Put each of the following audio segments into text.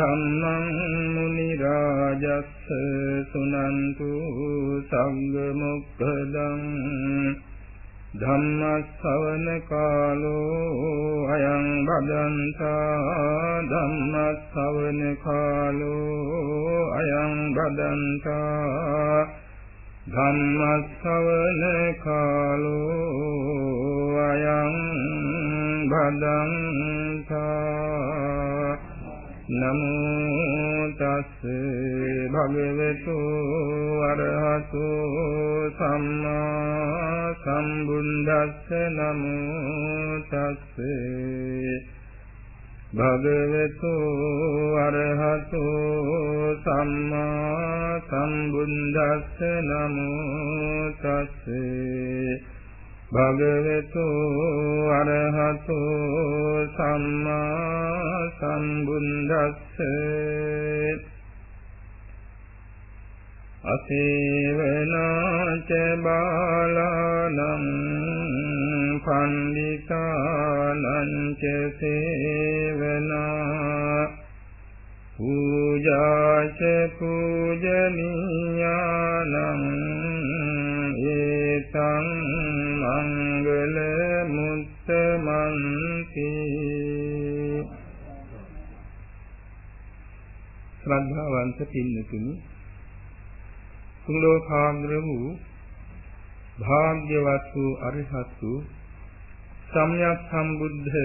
සද්ධම්මං ශ්‍රද්ධාවන්ත පින්නතුනි සුලෝකාන්ද්‍ර වූ භාග්‍යවත් වූ අරිහත් වූ සම්්‍යක් සම්බුද්ධ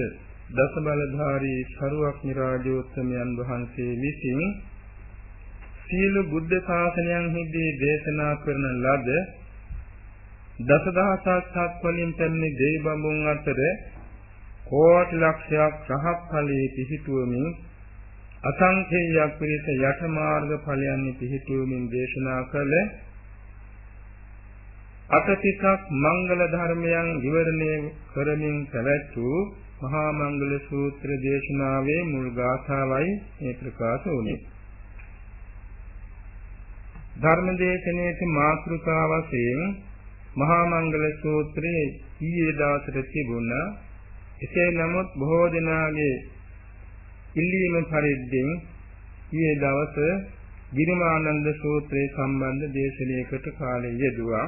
දස බලධාරී සරුවක් නිරාජෝත්තමයන් වහන්සේ විසින් සීල බුද්ධ ශාසනයන්හිදී දේශනා කරන ලද දසදහසක් සත්වලින් පැමිණි දෙවි බඹුන් අතර කෝටි ලක්ෂයක් රහත් ඵලයේ පිහිටුවමින් අසංඛේයයක් පිරිස යට මාර්ග ඵලයන් පිහිටුවමින් දේශනා කළ අතතිකක් මංගල ධර්මයන් විවරණය කරමින් පැවැත් වූ මහා මංගල සූත්‍ර දේශනාවේ මුල් ගාථාවයි මේ ප්‍රකාශ වුනේ. ධර්ම දේශනාවේ මාතෘකා වශයෙන් මහා මංගල සූත්‍රයේ ඊයේ දවසට තිබුණා. එසේ නමුත් බොහෝ දෙනාගේ ඉල්ලීම පරිද්දෙන් ඊයේ දවස ගිරිමානන්ද සූත්‍රයේ සම්බන්ධ දේශනාවකට කාලය යෙදුවා.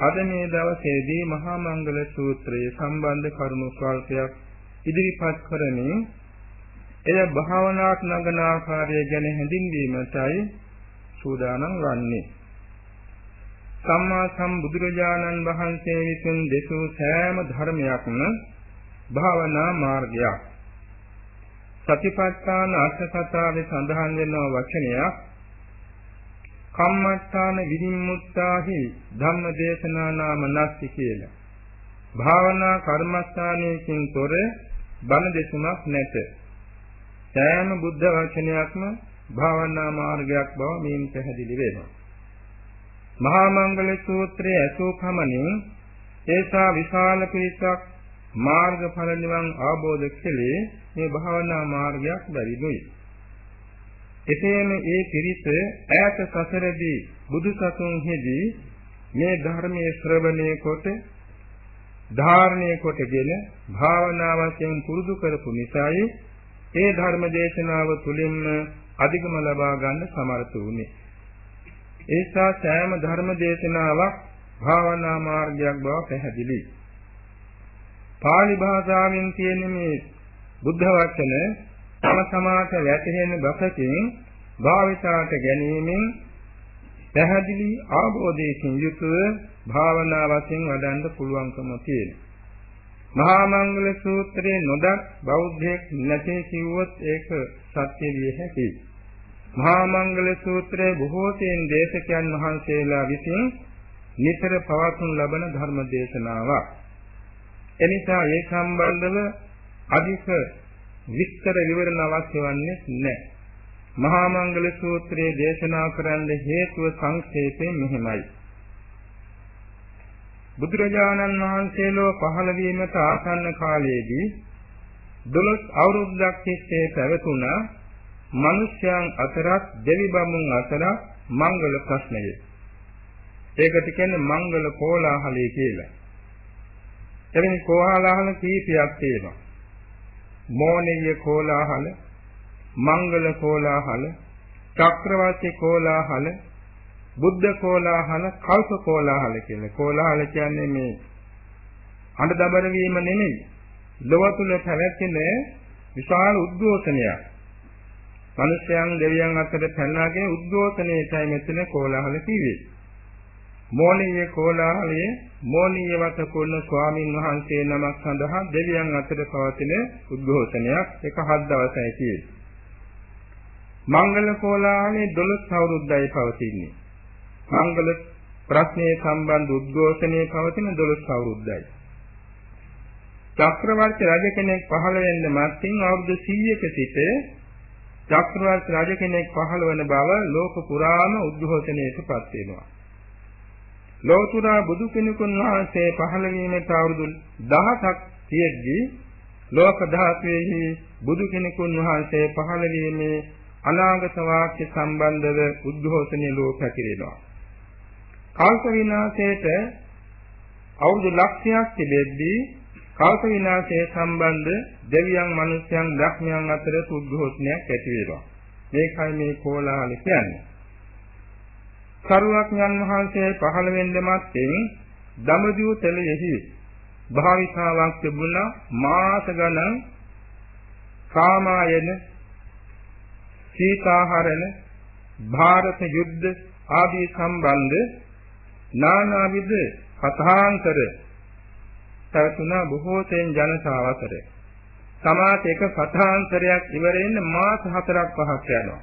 අද මේ දවසේදී මහා මංගල සූත්‍රයේ සම්බන්ධ කරුණු ස්වල්පයක් ඉදිරිපත් කරමින් එය භාවනාක් නගන ආකාරය ගැන හැඳින්වීමටයි සූදානම් වන්නේ. සම්මා සම්බුදුරජාණන් වහන්සේ විසින් දෙසූ සෑම ධර්මයක්ම භාවනා මාර්ගයක්. සතිපට්ඨාන අර්ථකථාවේ සඳහන් වෙන වචනයක් කම්මත්තාන විනිමුත්තාහි ධම්මදේශනා නාම නැස්ති කියලා. භාවනා කර්මස්ථානයකින් තොර බණ දෙසුමක් නැත. සෑම බුද්ධ වචනයක්ම භාවනා මාර්ගයක් බව මේන් පැහැදිලි වෙනවා. මහා මංගල සූත්‍රයේ අසෝ පමණින් ඒසා විශාල පිරිසක් මාර්ගඵල නිවන් ආબોධ කෙලේ මේ භාවනා මාර්ගයක් බැරිදුයි. එසේම ඒ පිරිස ඈත සසරදී බුදු සසුන්ෙහිදී මේ ධර්මයේ ශ්‍රවණය කොට ධාරණය කොටගෙන භාවනාවෙන් පුරුදු කරපු නිසායි ඒ ධර්ම දේශනාව තුළින්ම අධිගම ලබා ගන්න සමර්ථ වුනේ. ඒසා සෑම ධර්ම දේශනාවක් භාවනා මාර්ගයක් බව පැහැදිලි. පාලි භාෂාවෙන් කියන මේ බුද්ධ වචන තම සමාත වැටහෙන බසකින් භාවිතාට ගැනීමෙන් පැහැදිලි ආબોධයකින් යුතුව භාවනා වශයෙන් වඩන්න පුළුවන්කම තියෙනවා. මහා මංගල සූත්‍රයේ නොදත් බෞද්ධයෙක් නැති කිව්වොත් ඒක සත්‍ය විය හැකියි. මහා මංගල සූත්‍රයේ බොහෝ තෙන් දේශකයන් වහන්සේලා විසින් නිතර පවත්වනු ලබන ධර්ම දේශනාවක්. එනිසා ඒ සම්බන්ධව අධික විස්තර විවරණ අවශ්‍ය වන්නේ නැහැ. මහා මංගල සූත්‍රයේ දේශනා කරන්න හේතුව සංක්ෂේපයෙන් මෙහිමයි. බුදුරජාණන් වහන්සේ ලෝ පහළ වීමට ආසන්න කාලයේදී 12 අවුරුද්දක් තිස්සේ පැවතුණ මිනිස්යන් අතරත් දෙවි බමුන් අතරත් මංගල ප්‍රශ්නය. ඒකට කියන්නේ මංගල කෝලාහලය කියලා. එවැනි කෝලාහල කීපයක් තියෙනවා. මෝනිය කෝලාහල, මංගල කෝලාහල, චක්‍රවර්ති කෝලාහල, බුද්ධ කෝලාහල, කල්ප කෝලාහල කියලා. කෝලාහල කියන්නේ මේ අඬ දබර වීම නෙමෙයි. ලොව තුල පැවැත්ෙන විශාල උද්ඝෝෂණයක්. මිනිස්යන් දෙවියන් අතර පැනනාගෙන උද්ඝෝෂණයටයි මෙතන කෝලාහල කිව්වේ. මෝනීය කෝලාහලයේ මෝනීය වත කුණ ස්වාමින් වහන්සේ නමක් සඳහා දෙවියන් අතර පවතින උද්ඝෝෂණයක් එක හත් දවසයි කියේ. මංගල කෝලාහලයේ 12 අවුරුද්දයි පවතින්නේ. මංගල ප්‍රශ්නයේ සම්බන්ධ උද්ඝෝෂණයේ පවතින 12 අවුරුද්දයි. චක්‍රවර්ති රජ කෙනෙක් පහළ වෙන්න මත්ින් අවුරුදු 100ක සිට චක්‍රවර්ති රජ කෙනෙක් පහළ වන බව ලෝක පුරාම උද්ඝෝෂණයටපත් වෙනවා. ලෝතුරා බුදු කෙනෙකුන් වහන්සේ පහළ වීමට අවුරුදු 10ක් තියෙද්දී ලෝක ධාතුවේහි බුදු කෙනෙකුන් වහන්සේ පහළ වීමේ අනාගත වාක්‍ය සම්බන්ධව උද්ඝෝෂණය ලෝක පැතිරෙනවා. කල්ප විනාශයට අවුරුදු ලක්ෂයක් තිබෙද්දී කල්ප විනාශය සම්බන්ධ දෙවියන් මනුෂ්‍යයන් බ්‍රහ්මයන් අතර උද්ඝෝෂණයක් ඇති වෙනවා. මේකයි මේ කෝලාහල කියන්නේ. කරුණාඥන් වහන්සේ පහළ වෙන්න මත්තෙන් දඹදිව තලයෙහි භාවිතාවක් තිබුණා මාස ගණන් කාමායන සීතාහරණ ಭಾರತ යුද්ධ ආදී සම්බන්ධ නානාවිද කථාන්තර පැවතුණා බොහෝ තෙන් ජනතාව අතර. සමාජ එක කථාන්තරයක් ඉවර වෙන්න මාස 4ක් 5ක් යනවා.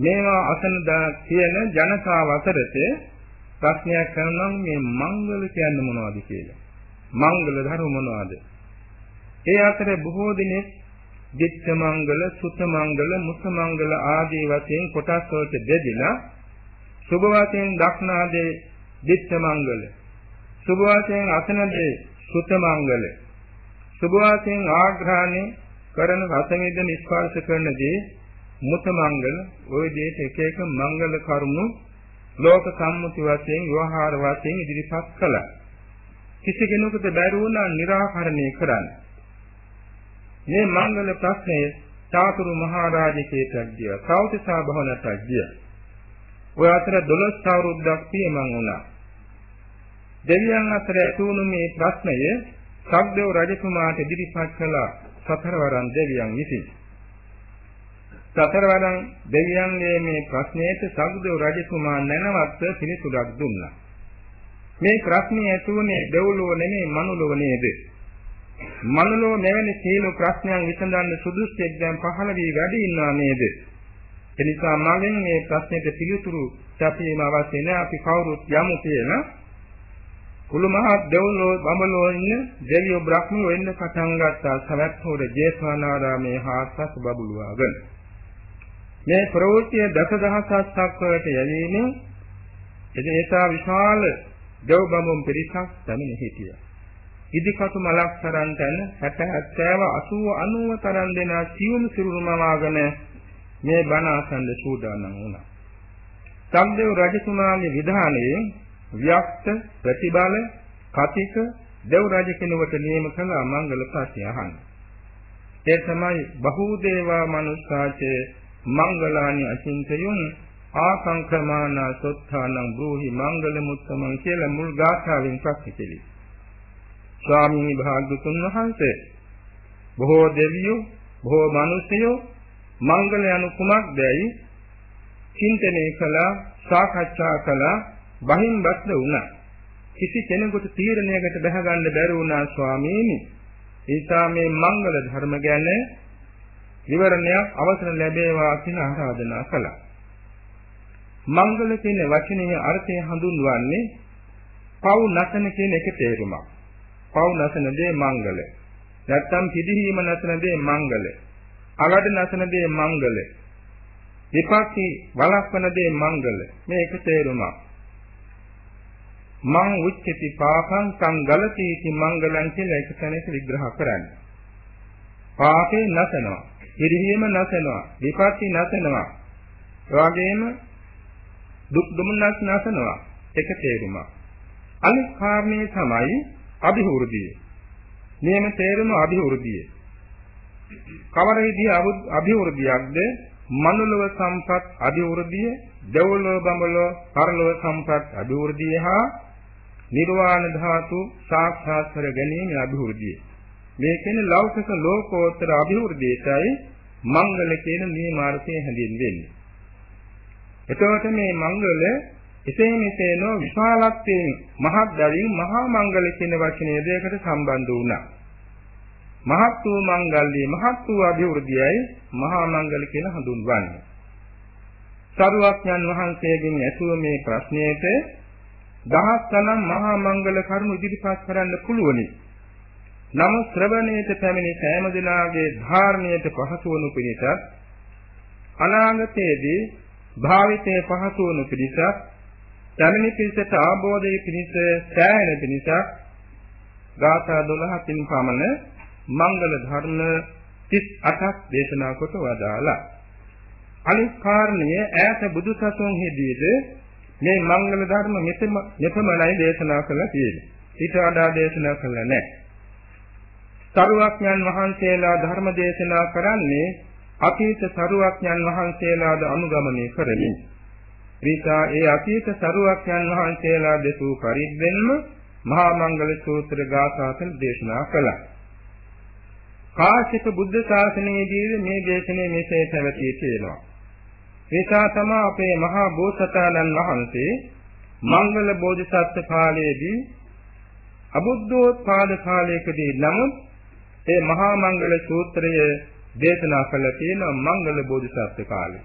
මේවා අසන කියන ජනතාව අතරට ප්‍රශ්නයක් කරනවා මේ මංගල කියන්නේ මොනවද කියලා. මංගල ධර්ම මොනවද? ඒ අතර බොහෝ දිනේ දිත්ත මංගල, සුත මංගල, මුත මංගල ආදී වශයෙන් කොටස් වලට බෙදලා සුභ වශයෙන් දක්නාදේ දිත්ත මංගල, සුභ වශයෙන් අසනදේ සුත මංගල, සුභ වශයෙන් ආග්‍රහණය කරන රසමෙද නිස්පාර්ශ කරනදී මුත මංගල ওই දේශ එක එක මංගල කරුණු ලෝක සම්මුති වශයෙන් විවහාර වශයෙන් ඉදිරිපත් කළා. කිසි කෙනෙකුට බැරි වුණා निराකරණය කරන්න. මේ මංගල ප්‍රශ්නය චාතුරු මහරජකේට ගියා. සෞතිසා භවනට ගියා. ඔය අතර 12 අවුරුද්දක් පියමන් වුණා. දෙවියන් අතර ඇති වුණු මේ ප්‍රශ්නය සබ්දේව රජතුමාට ඉදිරිපත් කළ සතරවරන් දෙවියන් විසිනි. සතරවරන් දෙවියන්ගේ මේ ප්‍රශ්නයට සක්දේව රජතුමා නැනවත්ව පිළිතුරක් දුන්නා. මේ ප්‍රශ්නේ ඇතුනේ දෙව්ලොව නෙමෙයි මනුලොව නේද? මනලෝ මෙවැනි සීල ප්‍රශ්නයන් විසඳන්න සුදුස්සෙක් දැන් පහළ වී වැඩ ඉන්නවා නේද? එනිසා මගෙන් මේ ප්‍රශ්නෙට පිළිතුරු සැපීම අවශ්‍ය නැහැ. අපි කවුරුත් යමු කියලා කුළු මහත් දෙව්ලෝ බඹලෝ ඉන්න දෙවියෝ බ්‍රහ්මෝ වෙන්න පටන් ගත්තා සවැත්හෝර ජේතවනාරාමේ හාස්පස් බබළුවාගෙන. මේ ප්‍රවෘත්තිය දසදහසක් වලට යැවීමෙන් එදේසා විශාල දෙව් බඹුන් පිරිසක් පැමිණ හිටියා. ඉදිකටු මලක් තරම් තැන 60 70 80 90 තරම් දෙන සියුම් සිරුරුමවාගෙන මේ බණ අසන්න සූදානම් වුණා. සම්දේව රජතුමාගේ විධානයේ ව්‍යක්ත ප්‍රතිබල කතික දෙව් රජ කෙනෙකුට නියම කළ මංගල ප්‍රශ්නය අහන්න. ඒ තමයි බහූදේවා මනුස්සාචේ මංගලානි අචින්තයුන් ආසංක්‍රමාන සොත්තානං බ්‍රෝහි මංගල මුත්තමන් කියලා මුල් ගාථාවෙන් ප්‍රශ්න කෙලි. ස්වාමීන් භාග්‍යතුන් වහන්සේ බොහෝ දෙවියෝ බොහෝ මිනිසයෝ මංගල යනු කුමක්දයි චින්තනය කළා සාකච්ඡා කළා බහින් බස්ද වුණා. කිසි කෙනෙකුට තීරණයකට බැහැ ගන්න බැරි වුණා ස්වාමීනි. ඒසා මේ මංගල ධර්ම ගැන විවරණයක් අවසර ලැබේවා කියලා ආරාධනා කළා. මංගල කියන වචනේ අර්ථය හඳුන්වන්නේ පව් නැසන කියන එක තේරුමක්. පව් නැසන දේ මංගල. නැත්තම් පිළිහිම නැසන දේ මංගල. අගඩ නැසන දේ මංගල. විපක්ෂි වළක්වන දේ මංගල. මේක තේරුමක්. මං උච්චති පාපං සංගලති इति මංගලං කියලා එක තැනක විග්‍රහ කරන්නේ. පාපේ නැසනවා. පිළිහිම නැසනවා. විපක්ෂි නැසනවා. එවාගෙම දුක් දුමනස් නැසනවා. එක තේරුමක්. අනිත් කාරණේ තමයි අභිවෘද්ධිය. නියම තේරුම අභිවෘද්ධිය. කවර විදිහ අභිවෘද්ධියක්ද මනුලව සම්පත් අභිවෘද්ධිය, දෙව්ලොව බඹලොව පරලොව සම්පත් අභිවෘද්ධිය හා නිර්වාණ ධාතු සාක්ෂාත් කර ගැනීම අභිවෘද්ධිය. මේ කියන්නේ ලෞකික ලෝකෝත්තර අභිවෘද්ධියටයි මංගල කියන නියමාර්ථය හැඳින්වෙන්නේ. එතකොට මේ මංගල එසේ මෙසේ නො විශාලත්වයෙන් මහත් බැවින් මහා මංගල කියන වචනය දෙයකට සම්බන්ධ වුණා. මහත් වූ මංගල්‍ය මහත් වූ අභිවෘද්ධියයි මහා මංගල කියලා හඳුන්වන්නේ. සරුවක්ඥන් වහන්සේගෙන් ඇසුව මේ ප්‍රශ්නයට දහස් ගණන් මහා මංගල කරුණු ඉදිරිපත් කරන්න පුළුවනි. නම ශ්‍රවණයට පැමිණි සෑම දිනාගේ ධාර්මයට පහසු වනු පිණිසත් අනාගතයේදී භාවිතයේ පහසු වනු පිණිසත් පැමිණි පිළිසට ආબોධය පිණිස සෑහෙන පිණිසක් ගාථා 12කින් පමණ මංගල ධර්ම 38ක් දේශනා කොට වදාලා අනිත් කාරණය ඈත බුදුසසුන් හෙදීද මේ මංගල ධර්ම මෙතමයි දේශනා කළා තියෙන්නේ. ඊට වඩා දේශනා කළා නැහැ. සරුවක්ඥන් වහන්සේලා ධර්ම දේශනා කරන්නේ අතීත සරුවක්ඥන් වහන්සේලාද අනුගමනය කරමින්. ඊතා ඒ අතීත සරුවක්ඥන් වහන්සේලා දෙසූ පරිද්දෙන්ම මහා මංගල සූත්‍ර ගාථාසන දේශනා කළා. කාශ්‍යප බුද්ධ ශාසනයේදී මේ දේශනේ මෙසේ පැවතී තියෙනවා. ඒසා තමයි අපේ මහා බෝසතාණන් වහන්සේ මංගල බෝධිසත්ව කාලයේදී අබුද්ධෝත්පාද කාලයකදී නමුත් ඒ මහා මංගල සූත්‍රය දේශනා කළ තියෙන මංගල බෝධිසත්ව කාලේ.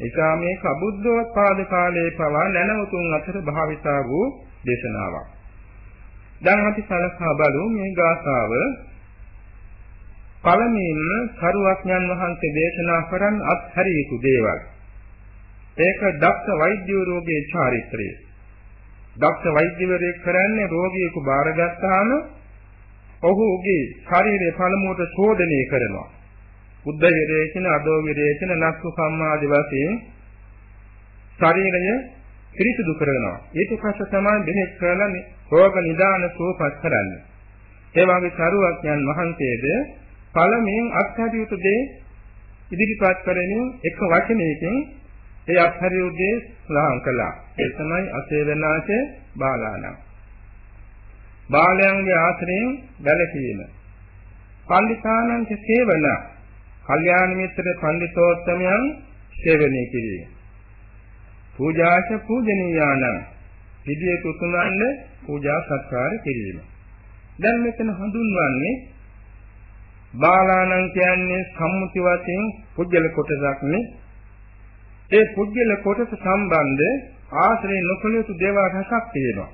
ඒසා මේ කබුද්ධෝත්පාද කාලයේ පවා නැනවතුන් අතර භාවිතා වූ දේශනාවක්. දැන් අපි සලකා බලමු මේ ගාථාව පළමුවෙන්ම සරුවඥන් වහන්සේ දේශනා කරන් අත්හැරිය යුතු දේවල්. ඒක දක්ෂ වෛද්‍ය රෝගයේ චාරිත්‍රය. දක්ෂ වෛද්‍යවරයෙක් කරන්නේ රෝගියෙකු බාරගත්තාම ඔහුගේ ශරීරය පළමුවට ශෝධනය කරනවා. බුද්ධ විරේචන, අදෝ විරේචන, නක්ඛ සම්මාදි වශයෙන් ශරීරය පිරිසිදු කරනවා. ඊට පස්සේ තමයි බෙහෙත් කරලා රෝග නිදාන සුවපත් කරන්නේ. ඒ වගේ සරුවඥන් වහන්සේද පළමුවෙන් අත්හැරිය යුතු දේ ඉදිරිපත් කරමින් එක වචනයකින් ඒ අත්හැරිය යුතු දේ සඳහන් කළා. ඒ තමයි අසේවනාච බාලාණන්. බාලයන්ගේ ආශ්‍රයෙන් වැළකීම. පණ්ඩිතානන්ත සේවන. කල්යාණ මිත්‍ර පණ්ඩිතෝත්තමයන් සේවනය කිරීම. පූජාච පූජනීයානම් විදිය තුතුනන්න පූජා සත්කාර කිරීම. දැන් මෙතන හඳුන්වන්නේ බාලාණන් කියන්නේ සම්මුති වශයෙන් පුජ්‍යල කොටසක් නේ. ඒ පුජ්‍යල කොටස සම්බන්ධ ආශ්‍රය නොකළ යුතු දේවල් රසක් තියෙනවා.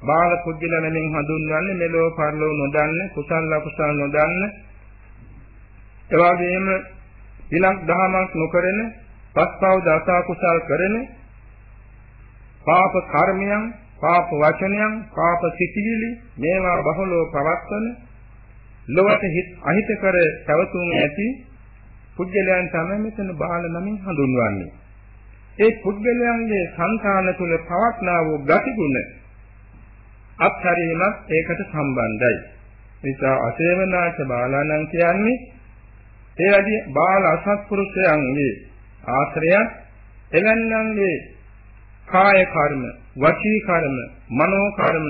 බාල පුජ්‍යල නමින් හඳුන්වන්නේ මෙලෝ පරලෝ නොදන්න, කුසල අකුසල නොදන්න, එවාගෙම විලක් දහමක් නොකරන, පස්පව දස කුසල් කරන, පාප කර්මයන්, පාප වචනයන්, පාප සිතිවිලි මේවා බහලව පවත්වන ලොවට හිත අහිත කර පැවතුම් ඇති පුද්ගලයන් තමයි මෙතන බාල නමින් හඳුන්වන්නේ. ඒ පුද්ගලයන්ගේ සංකාන තුල පවත්නා වූ ගතිගුණ අත්හැරීමත් ඒකට සම්බන්ධයි. නිසා අසේවනාච බාලාණන් කියන්නේ ඒ වැඩි බාල අසත්පුරුෂයන්ගේ ආශ්‍රයයක් එවන්නන්ගේ කාය කර්ම, වචී කර්ම, මනෝ කර්ම,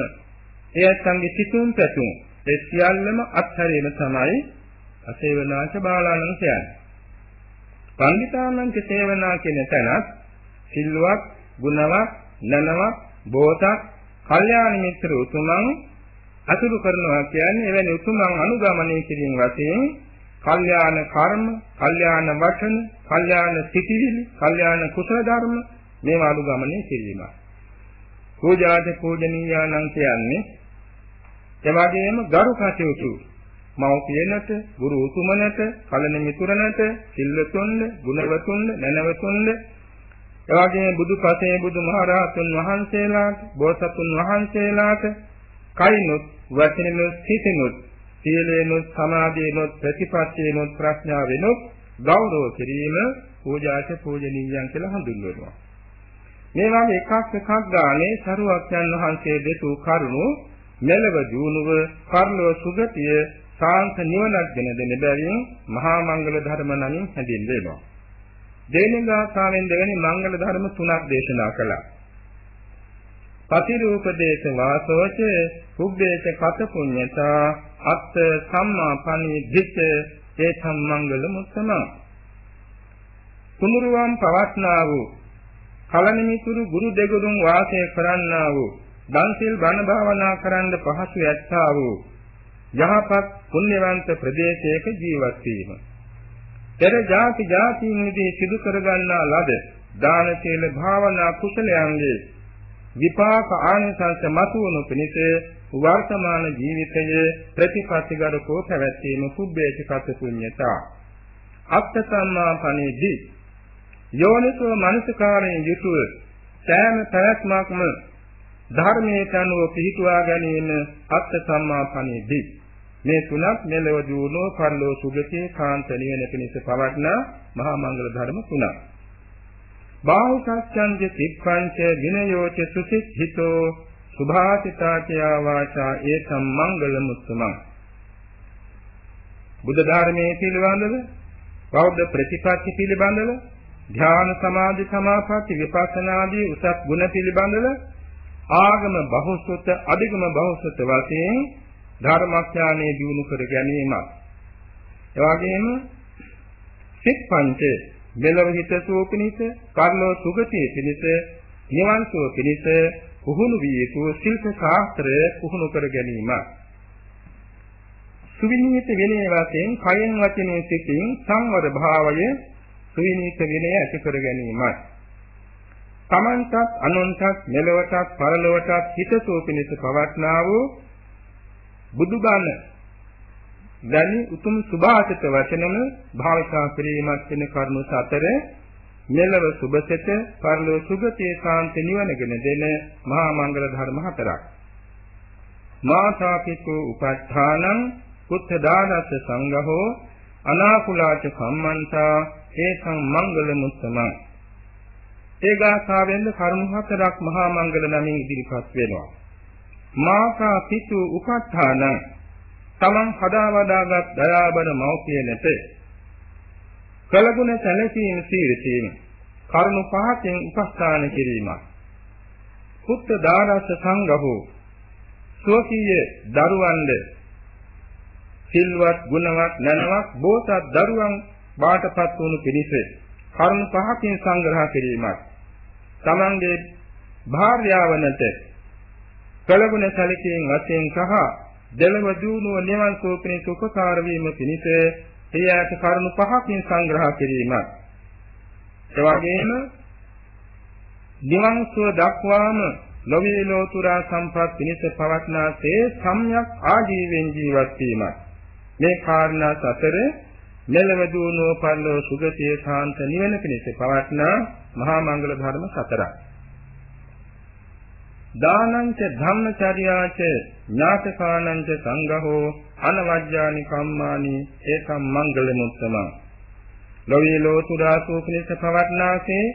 එයත්න්ගේ සිතුම් පැතුම් ඒ සියල්ලම අත්හැරීම තමයි අසේවනාච බාලාණන් කියන්නේ. පණ්ඩිතානන්ත සේවනා කියන තැනත් සිල්වත්, ගුණවත්, නනවත්, බෝසත්, කල්යාණ මිත්‍ර උතුමන් අතුරු කරනවා කියන්නේ එවැනි උතුමන් අනුගමනය කිරීම වශයෙන් කල්යාණ කර්ම, කල්යාණ වචන, කල්යාණ සිතිවිලි, කල්යාණ කුසල ධර්ම මේවා අනුගමනය කිරීම. පූජාද පූජනීයානම් කියන්නේ එවාගෙම ගරු කටයුතු මව්පියනට, ගුරු උතුමනට, කලන මිතුරනට, සිල්වතුන්ද, ගුණවතුන්ද, නැනවතුන්ද එවාගෙම බුදු පසේ බුදු මහරහතුන් වහන්සේලාට, බෝසතුන් වහන්සේලාට කයිනුත්, වචනිනුත්, සිතිනුත්, සීලේනුත්, සමාධියනුත්, ප්‍රතිපත්තියනුත්, ප්‍රඥාවෙනුත් ගෞරව කිරීම පූජාච පූජනීයයන් කියලා හඳුන්වනවා. මේ වගේ එකක් එකක් ගානේ සරුවක්යන් වහන්සේ දෙතු කරුණු මෙලව දිනුව කර්ණව සුගතිය සාන්ත නිවනක් ගෙන දෙන බැවින් මහා මංගල ධර්ම නමින් හැඳින්වෙනවා. දේනගාසාවෙන් දෙවෙනි මංගල ධර්ම තුනක් දේශනා කළා. පතිරූපදේශ වාසෝච කුබ්බේච කත පුඤ්ඤතා අත්ථ සම්මා පණිදිච්ච ඒ සම්මංගල මුත්තම කුමුරුවන් පවස්නා වූ කලනිමිතුරු ගුරු දෙගුරුන් වාසය කරන්නා වූ දන්සිල් බණ භාවනා කරන්න පහසු ඇත්තා වූ යහපත් පුණ්‍යවන්ත ප්‍රදේශයක ජීවත් වීම. පෙර ಜಾති ಜಾතියින්දී සිදු කරගන්නා ලද දාන සීල භාවනා කුසලයන්ගේ විපාක ආනිසංස මතුවනු පිණිස වර්තමාන ජීවිතයේ ප්‍රතිපත්තිගරුකෝ පැවැත්වීම කුබ්බේචකත පුඤ්ඤතා. අත්ත සම්මා පණිදී යෝනිසෝ මනසකාරයෙන් යුතුව සෑම පැවැත්මක්ම ධර්මයට අනුව පිළිටුවා ගැනීම අත්ත සම්මාපණේදී මේ තුනක් මෙලව දියුණුව පරලෝ සුගතිය කාන්ත නිවන පිණිස පවත්නා මහා මංගල ධර්ම තුනක්. බාහුසත්‍යංජ තිප්පංච විනයෝච සුසිද්ධිතෝ සුභාසිතාචයා වාචා ඒ සම්මංගල මුත්තමං. බුද්ධ ධර්මයේ පිළිබඳව බෞද්ධ ප්‍රතිපත්ති පිළිබඳව ධ්‍යාන සමාධි සමාපatti විපස්සනාදී උසස් ගුණ පිළිබඳව ආගම බහුසුත අධිගම බහුසුත වශයෙන් ධර්මඥානයේ දිනු කර ගැනීමත් එවාගෙම සිත් පංච මෙලව හිතසෝ පිණිස කර්ණෝ සුගතිය පිණිස නිවන් සුව පිණිස පුහුණු විය යුතු ශිල්ප ශාස්ත්‍රය පුහුණු කර ගැනීම. සුවිනීත විනය වශයෙන් කයෙන් වචනේ සිතින් සංවර භාවය සුවිනීත විනය ඇති කර ගැනීමයි. තමන්ටත් අනුන්ටත් මෙලොවටත් පරලොවටත් හිතසුව පිණිස පවත්නා වූ බුදුබණ දැනි උතුම් සුභාසිත වචනම භාවිතා කිරීමත් වෙන කරුණු සතර මෙලව සුභසිත පරලොව සුගතිය සාන්ත නිවනගෙන දෙන මහා මංගල ධර්ම හතරක්. මාතාපිතෝ උපත්ථානං කුත්ථ දානස්ස සංඝහෝ අනාකුලාච සම්මන්තා ඒසං මංගල මුත්තමං. ඒ ගාථාවෙන්ද කරුණු හතරක් මහා මංගල නමින් ඉදිරිපත් වෙනවා. මාතා පිතු උපත්ථාන තමන් හදා වදාගත් දයාබර මෞපියනට කලගුණ සැලසීම සීරසීම කරුණු පහකින් උපස්ථාන කිරීමක්. පුත්ත දාරස සංඝහෝ සෝකීය දරුවන්ද සිල්වත් ගුණවත් නැනවත් බෝසත් දරුවන් බාටපත් වුණු පිණිස කරුණු පහකින් සංග්‍රහ කිරීමක්. තමන්ගේ භාර්යාවනට කලගුණ සැලකීම් වශයෙන් සහ දෙලව දුණුව නිවන් සෝපනේ උපකාර වීම පිණිස එයාට කරුණු පහකින් සංග්‍රහ කිරීමක්. ඒ වගේම නිවන් සුව දක්වාම ලෝකේ ලෝතුරා සම්පත් පිණිස පවත්නාසේ සම්‍යක් ආජීවෙන් ජීවත් වීමක්. මේ කාරණා සතර මෙලව දුණුව පල්ලෝ සුගතිය සාන්ත නිවන පිණිස පවත්නා මහා මංගල ධර්ම සතරක්. දානංච ධම්මචර්යාච ඥාතකානංච සංඝහෝ අනවජ්ජානි කම්මානි ඒකම් මංගල මුත්තම. ලෝකේ ලෝතුරා සූපනිස පවත්නාසේ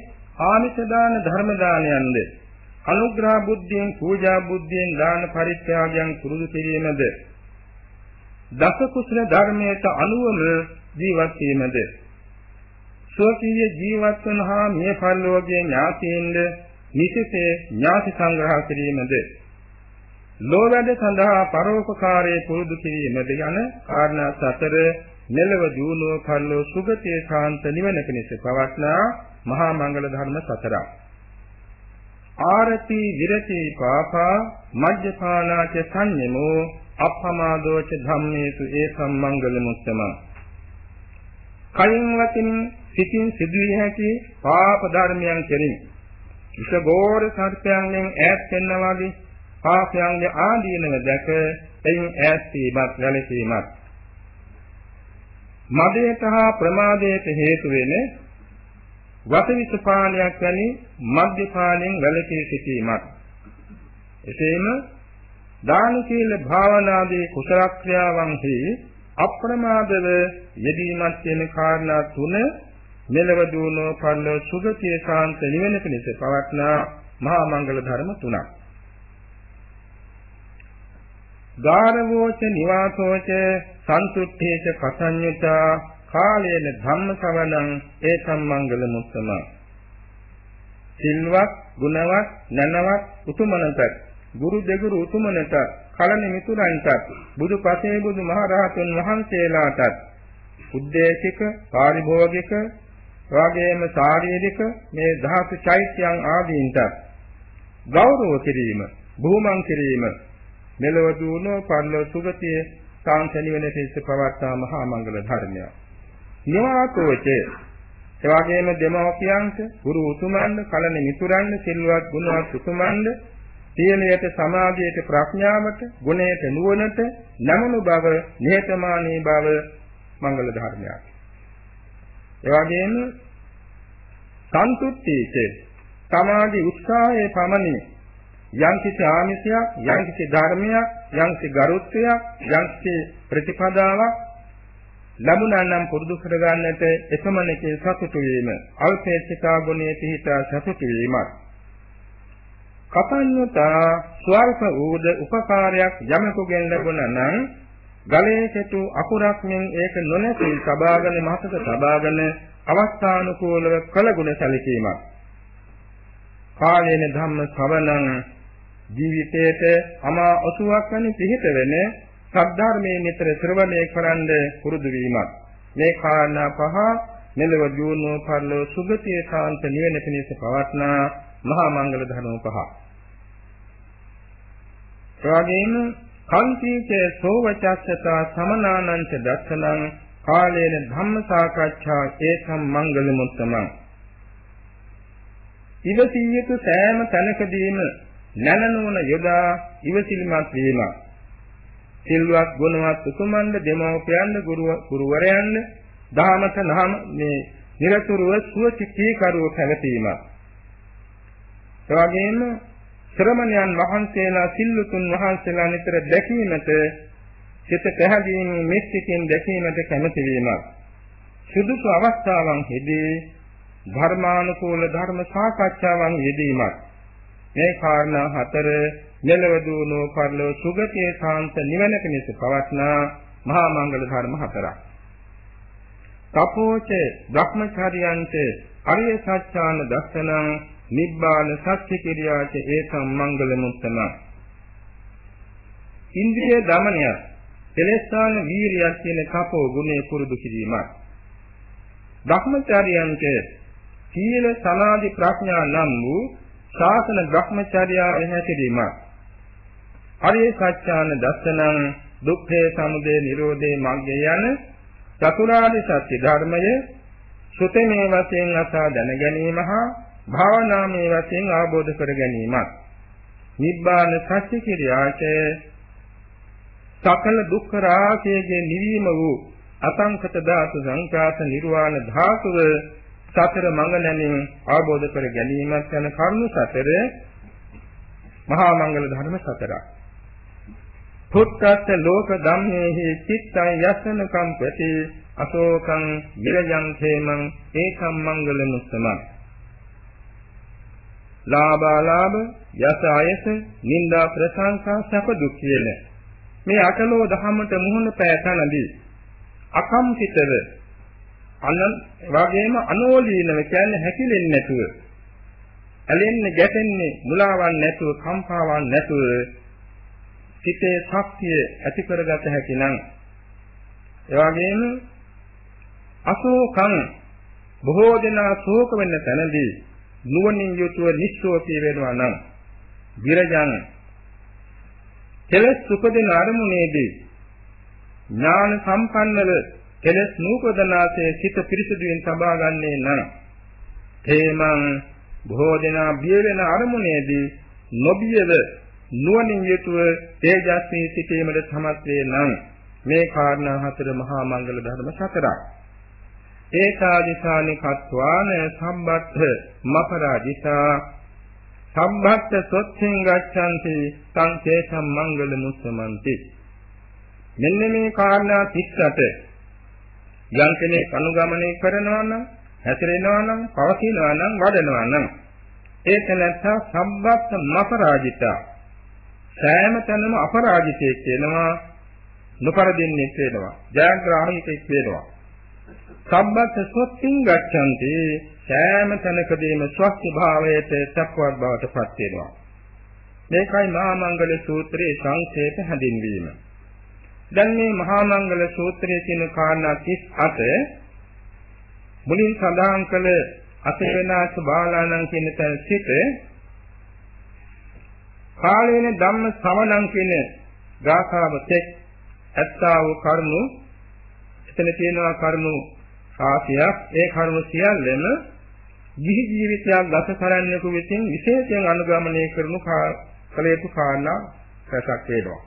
ආමිෂ දාන ධර්ම දානයන්ද අනුග්‍රහ බුද්ධියෙන් පූජා බුද්ධියෙන් දාන පරිත්‍යාගයන් පුරුදු කිරීමද දස කුසල ධර්මයට අනුවම ජීවත් වීමද ස්වකීය ජීවත් වන හා මිය පරලෝකයේ ඥාතීන්ද නිසිසේ ඥාති සංග්‍රහ කිරීමද ලෝවැඩ සඳහා පරෝපකාරයේ පුරුදු කිරීමද යන කාරණා සතර මෙලව දියුණුව පරලෝ සුගතිය ශාන්ත නිවන පිණිස පවත්නා මහා මංගල ධර්ම සතරක්. ආරති විරති පාපා මජ්ජපානාච සංයමෝ අප්පමාදෝච ධම්මේසු ඒ සම්මංගල මුත්තම. කයින් වතින් සිතින් සිදුවිය හැකි පාප ධර්මයන් කෙරෙහි විෂගෝර සර්පයන්ගෙන් ඈත් වෙනවා වගේ පාපයන්ගේ ආදීනව දැක එයින් ඈත් වීමත් වැළකීමත්. මදයට හා ප්‍රමාදයට හේතු වෙන වතවිස පානයක් වැනි මද්යපානයෙන් වැළකී සිටීමත්. එසේම දාන සීල භාවනාදී කුසල ක්‍රියාවන්හි අප්‍රමාදව යෙදීමත් කියන කාරණා තුන මෙලව දුණෝ පල්ල සුගතිය ශාන්ත නිවෙන පිණිස පවත්නා මහා මංගල ධර්ම තුනක්. ගාරවෝච නිවාසෝච සන්තුට්ඨේච පසඤ්ඤතා කාලේන ධම්ම ශ්‍රවණං ඒ සම්මංගල මුත්තම. සිල්වත්, ගුණවත්, නැනවත්, උතුමනට, ගුරු දෙගුරු උතුමනට, කලණ මිතුරන්ට, බුදු පසේ බුදු මහරහතුන් වහන්සේලාටත් උද්දේශික, පාරිභෝගික, වගේම ශාරීරික මේ ධාතු චෛත්‍යයන් ආදීන්ට ගෞරව කිරීම, බුහුමන් කිරීම, මෙලව දුණෝ පරලෝ සුගතිය සාන්තනි වෙන තෙස්ස පවත්තා මහා මංගල ධර්මය. නිවාතෝච එවාගේම දෙමව්පියන්ට, ගුරු උතුමන්ට, කලණ මිතුරන්ට, සිල්වත් ගුණවත් උතුමන්ට, සීලයට, සමාධියට, ප්‍රඥාවට, ගුණයට, නුවණට නමනු බව, නිහතමානී බව මංගල ධර්මයක්. එවාගේම සන්තුට්ඨීච සමාධි උත්සාහයේ පමණින් යම්කිසි ආමිෂයක් යම්කිසි ධර්මයක් යම්කිසි ගරුත්වයක් යම්කිසි ප්‍රතිපදාවක් ලැබුණා නම් පුරුදු කරගන්නට එසමණකේ සතුටු වීම අල්පේච්ඡතා ගුණයේ පිහිටා සතුටු වීමත්. කපඤ්ඤතා ස්වල්ප ඌද උපකාරයක් යමකුගෙන් ලැබුණා නම් ගලේ කෙටු අකුරක් මෙන් ඒක නොනැසී සබාගෙන මහතක සබාගෙන අවස්ථානුකූලව කළගුණ සැලකීමක් කාලේන ධම්ම ශ්‍රවණං ජීවිතයට අමා ඔසුවක් වැනි පිහිට වෙන සද්ධර්මයේ නිතර ශ්‍රවණය කරන්ඩ පුරුදු වීමත් මේ කාරණා පහ මෙලව ජීවනෝ පරලෝ සුගතිය සාන්ත නිවන පිණිස පවත්නා මහා මංගල ධර්ම පහ. එවැගේම කන්තිච සෝවචස්සතා සමනානංච දස්සනං කාලේන ධම්ම සාකච්ඡා ඒකම් මංගල මුත්තමං ඉවසියතු සෑම තැනකදීම නැනනෝන යොදා ඉවසිලිමත් වීම. සිල්වත් ගුණවත් උතුමන්ද දෙමව්පියන්ද ගුරුවරයන්ද දහමත නහම මේ නිරතුරුව සුවචිතී කරුව පැවතීම එවැගේම ශ්‍රමණයන් වහන්සේලා සිල්ලුතුන් වහන්සේලා නිතර දැකීමට සිත පැහැදීමේ මෙත්තිකින් දැකීමට කැමති වීමක් සුදුසු අවස්ථාවන් හෙදී ධර්මානුකූල ධර්ම සාකච්ඡාවන් යෙදීමක් මේ කාරණා හතර මෙලව දුණෝ පරලෝ සුගතිය සාන්ත නිවන පිණිස පවත්නා මහා මංගල ධර්ම හතරක්. තපෝච බ්‍රහ්මචාරියන්ත අරිය සත්‍යාන දස්සනං නිබ්බාන සත්‍ය කිරියාච ඒකම් මංගල මුත්තම. ඉන්ද්‍රිය දමනය කෙලෙස්ාන වීරියක් කියන කපෝ ගුණේ පුරුදු කිරීමක්. බ්‍රහ්මචාරියන්ට සීල සමාධි ප්‍රඥා නම් වූ ශාසන බ්‍රහ්මචර්යාව හැසිරීම. හරිය සත්‍යාන දස්සනං දුක්ඛේ සමුදය නිරෝධේ මග්ගය යන චතුරාර්ය සත්‍ය ධර්මය සුතමේ වශයෙන් අසා දැන ගැනීම හා භාවනාමේ වශයෙන් ආબોධ කර ගැනීමත්. නිබ්බාන සත්‍ය කිරියාචේ සකල දුක්ඛ රාශියගේ නිවීම වූ අසංකත ධාතු සංඛාත නිර්වාණ ධාතුව සතර මඟ නැමින් අවබෝධ කර ගැනීමත් යන කරුණු සතර මහා මංගල ධර්ම සතරක්. පුත්තත් ලෝක ධම්මේහි චිත්තං යසන කම්පති අශෝකං විරජං තේමං ඒකම් මංගල මුත්තම. ලාභාලාභ යස ආයස නිന്ദා ප්‍රශංසා සැප දුක් කියන. මේ අටලෝ දහමට මුහුණ පෑ තනදී අකම්පිතව අනන් වගේම අනෝලීනව කියන්නේ හැකිලෙන්නේ නැතුව ඇලෙන්නේ ගැටෙන්නේ මුලාවක් නැතුව කම්පාවක් නැතුව සිතේ ශක්තිය ඇති කරගත හැකි නම් එවැගේම අශෝකං බොහෝ දෙනා ශෝක වෙන්න තැනදී නුවණින් යුතුව නිස්සෝපී වෙනවා නම් විරජං කෙලස් උපදින අරමුණේදී ඥාන සම්පන්නව කෙලස් නූපදනාසේ සිත පිරිසුදුවෙන් සබා ගන්නේ නම් තේමං බොහෝ දෙනා බිය වෙන අරමුණේදී නොබියව නුවණින් යුතුව තේජස්වී සිටීමට සමත් වේ නම් මේ කාරණා හතර මහා මංගල ධර්ම සතරක්. ඒකාදිසානි කත්වාන සම්බත්ත මපරාදිතා සම්බත්ත සොච්චෙන් ගච්ඡanti සංකේසම් මංගල මුස්සමන්ති මෙන්න මේ කාරණා 38 යම් කෙනෙක් අනුගමනය කරනවා නම් හැසිරෙනවා නම් පවතිනවා නම් වඩනවා නම් ඒක නැත්නම් සම්බත්ත මපරාජිතා සෑම තැනම අපරාජිතයෙක් වෙනවා නොපරදින්නෙක් වෙනවා ජයග්‍රාහීකෙක් වෙනවා. සම්බත් සොත්තිං ගච්ඡanti සෑම තැනකදීම ස්වස්ති භාවයට සක්වත් බවට පත් වෙනවා. මේකයි මහා මංගල සූත්‍රයේ සංක්ෂේප හැඳින්වීම. දැන් මේ මහා මංගල සූත්‍රයේ තියෙන කාරණා 38 මුලින් සඳහන් කළ අසේනාස බාලාණන් කියන තැන සිට කාලේන ධම්ම ශ්‍රවණං කියන ගාථාව තෙක් ඇත්තා වූ කරුණු එතන තියෙනවා කරුණු රාශියක් ඒ කරුණු සියල්ලම ගිහි ජීවිතයක් ගත කරන්නෙකු විසින් විශේෂයෙන් අනුගමනය කරනු කල යුතු කාරණා රැසක් වේනවා.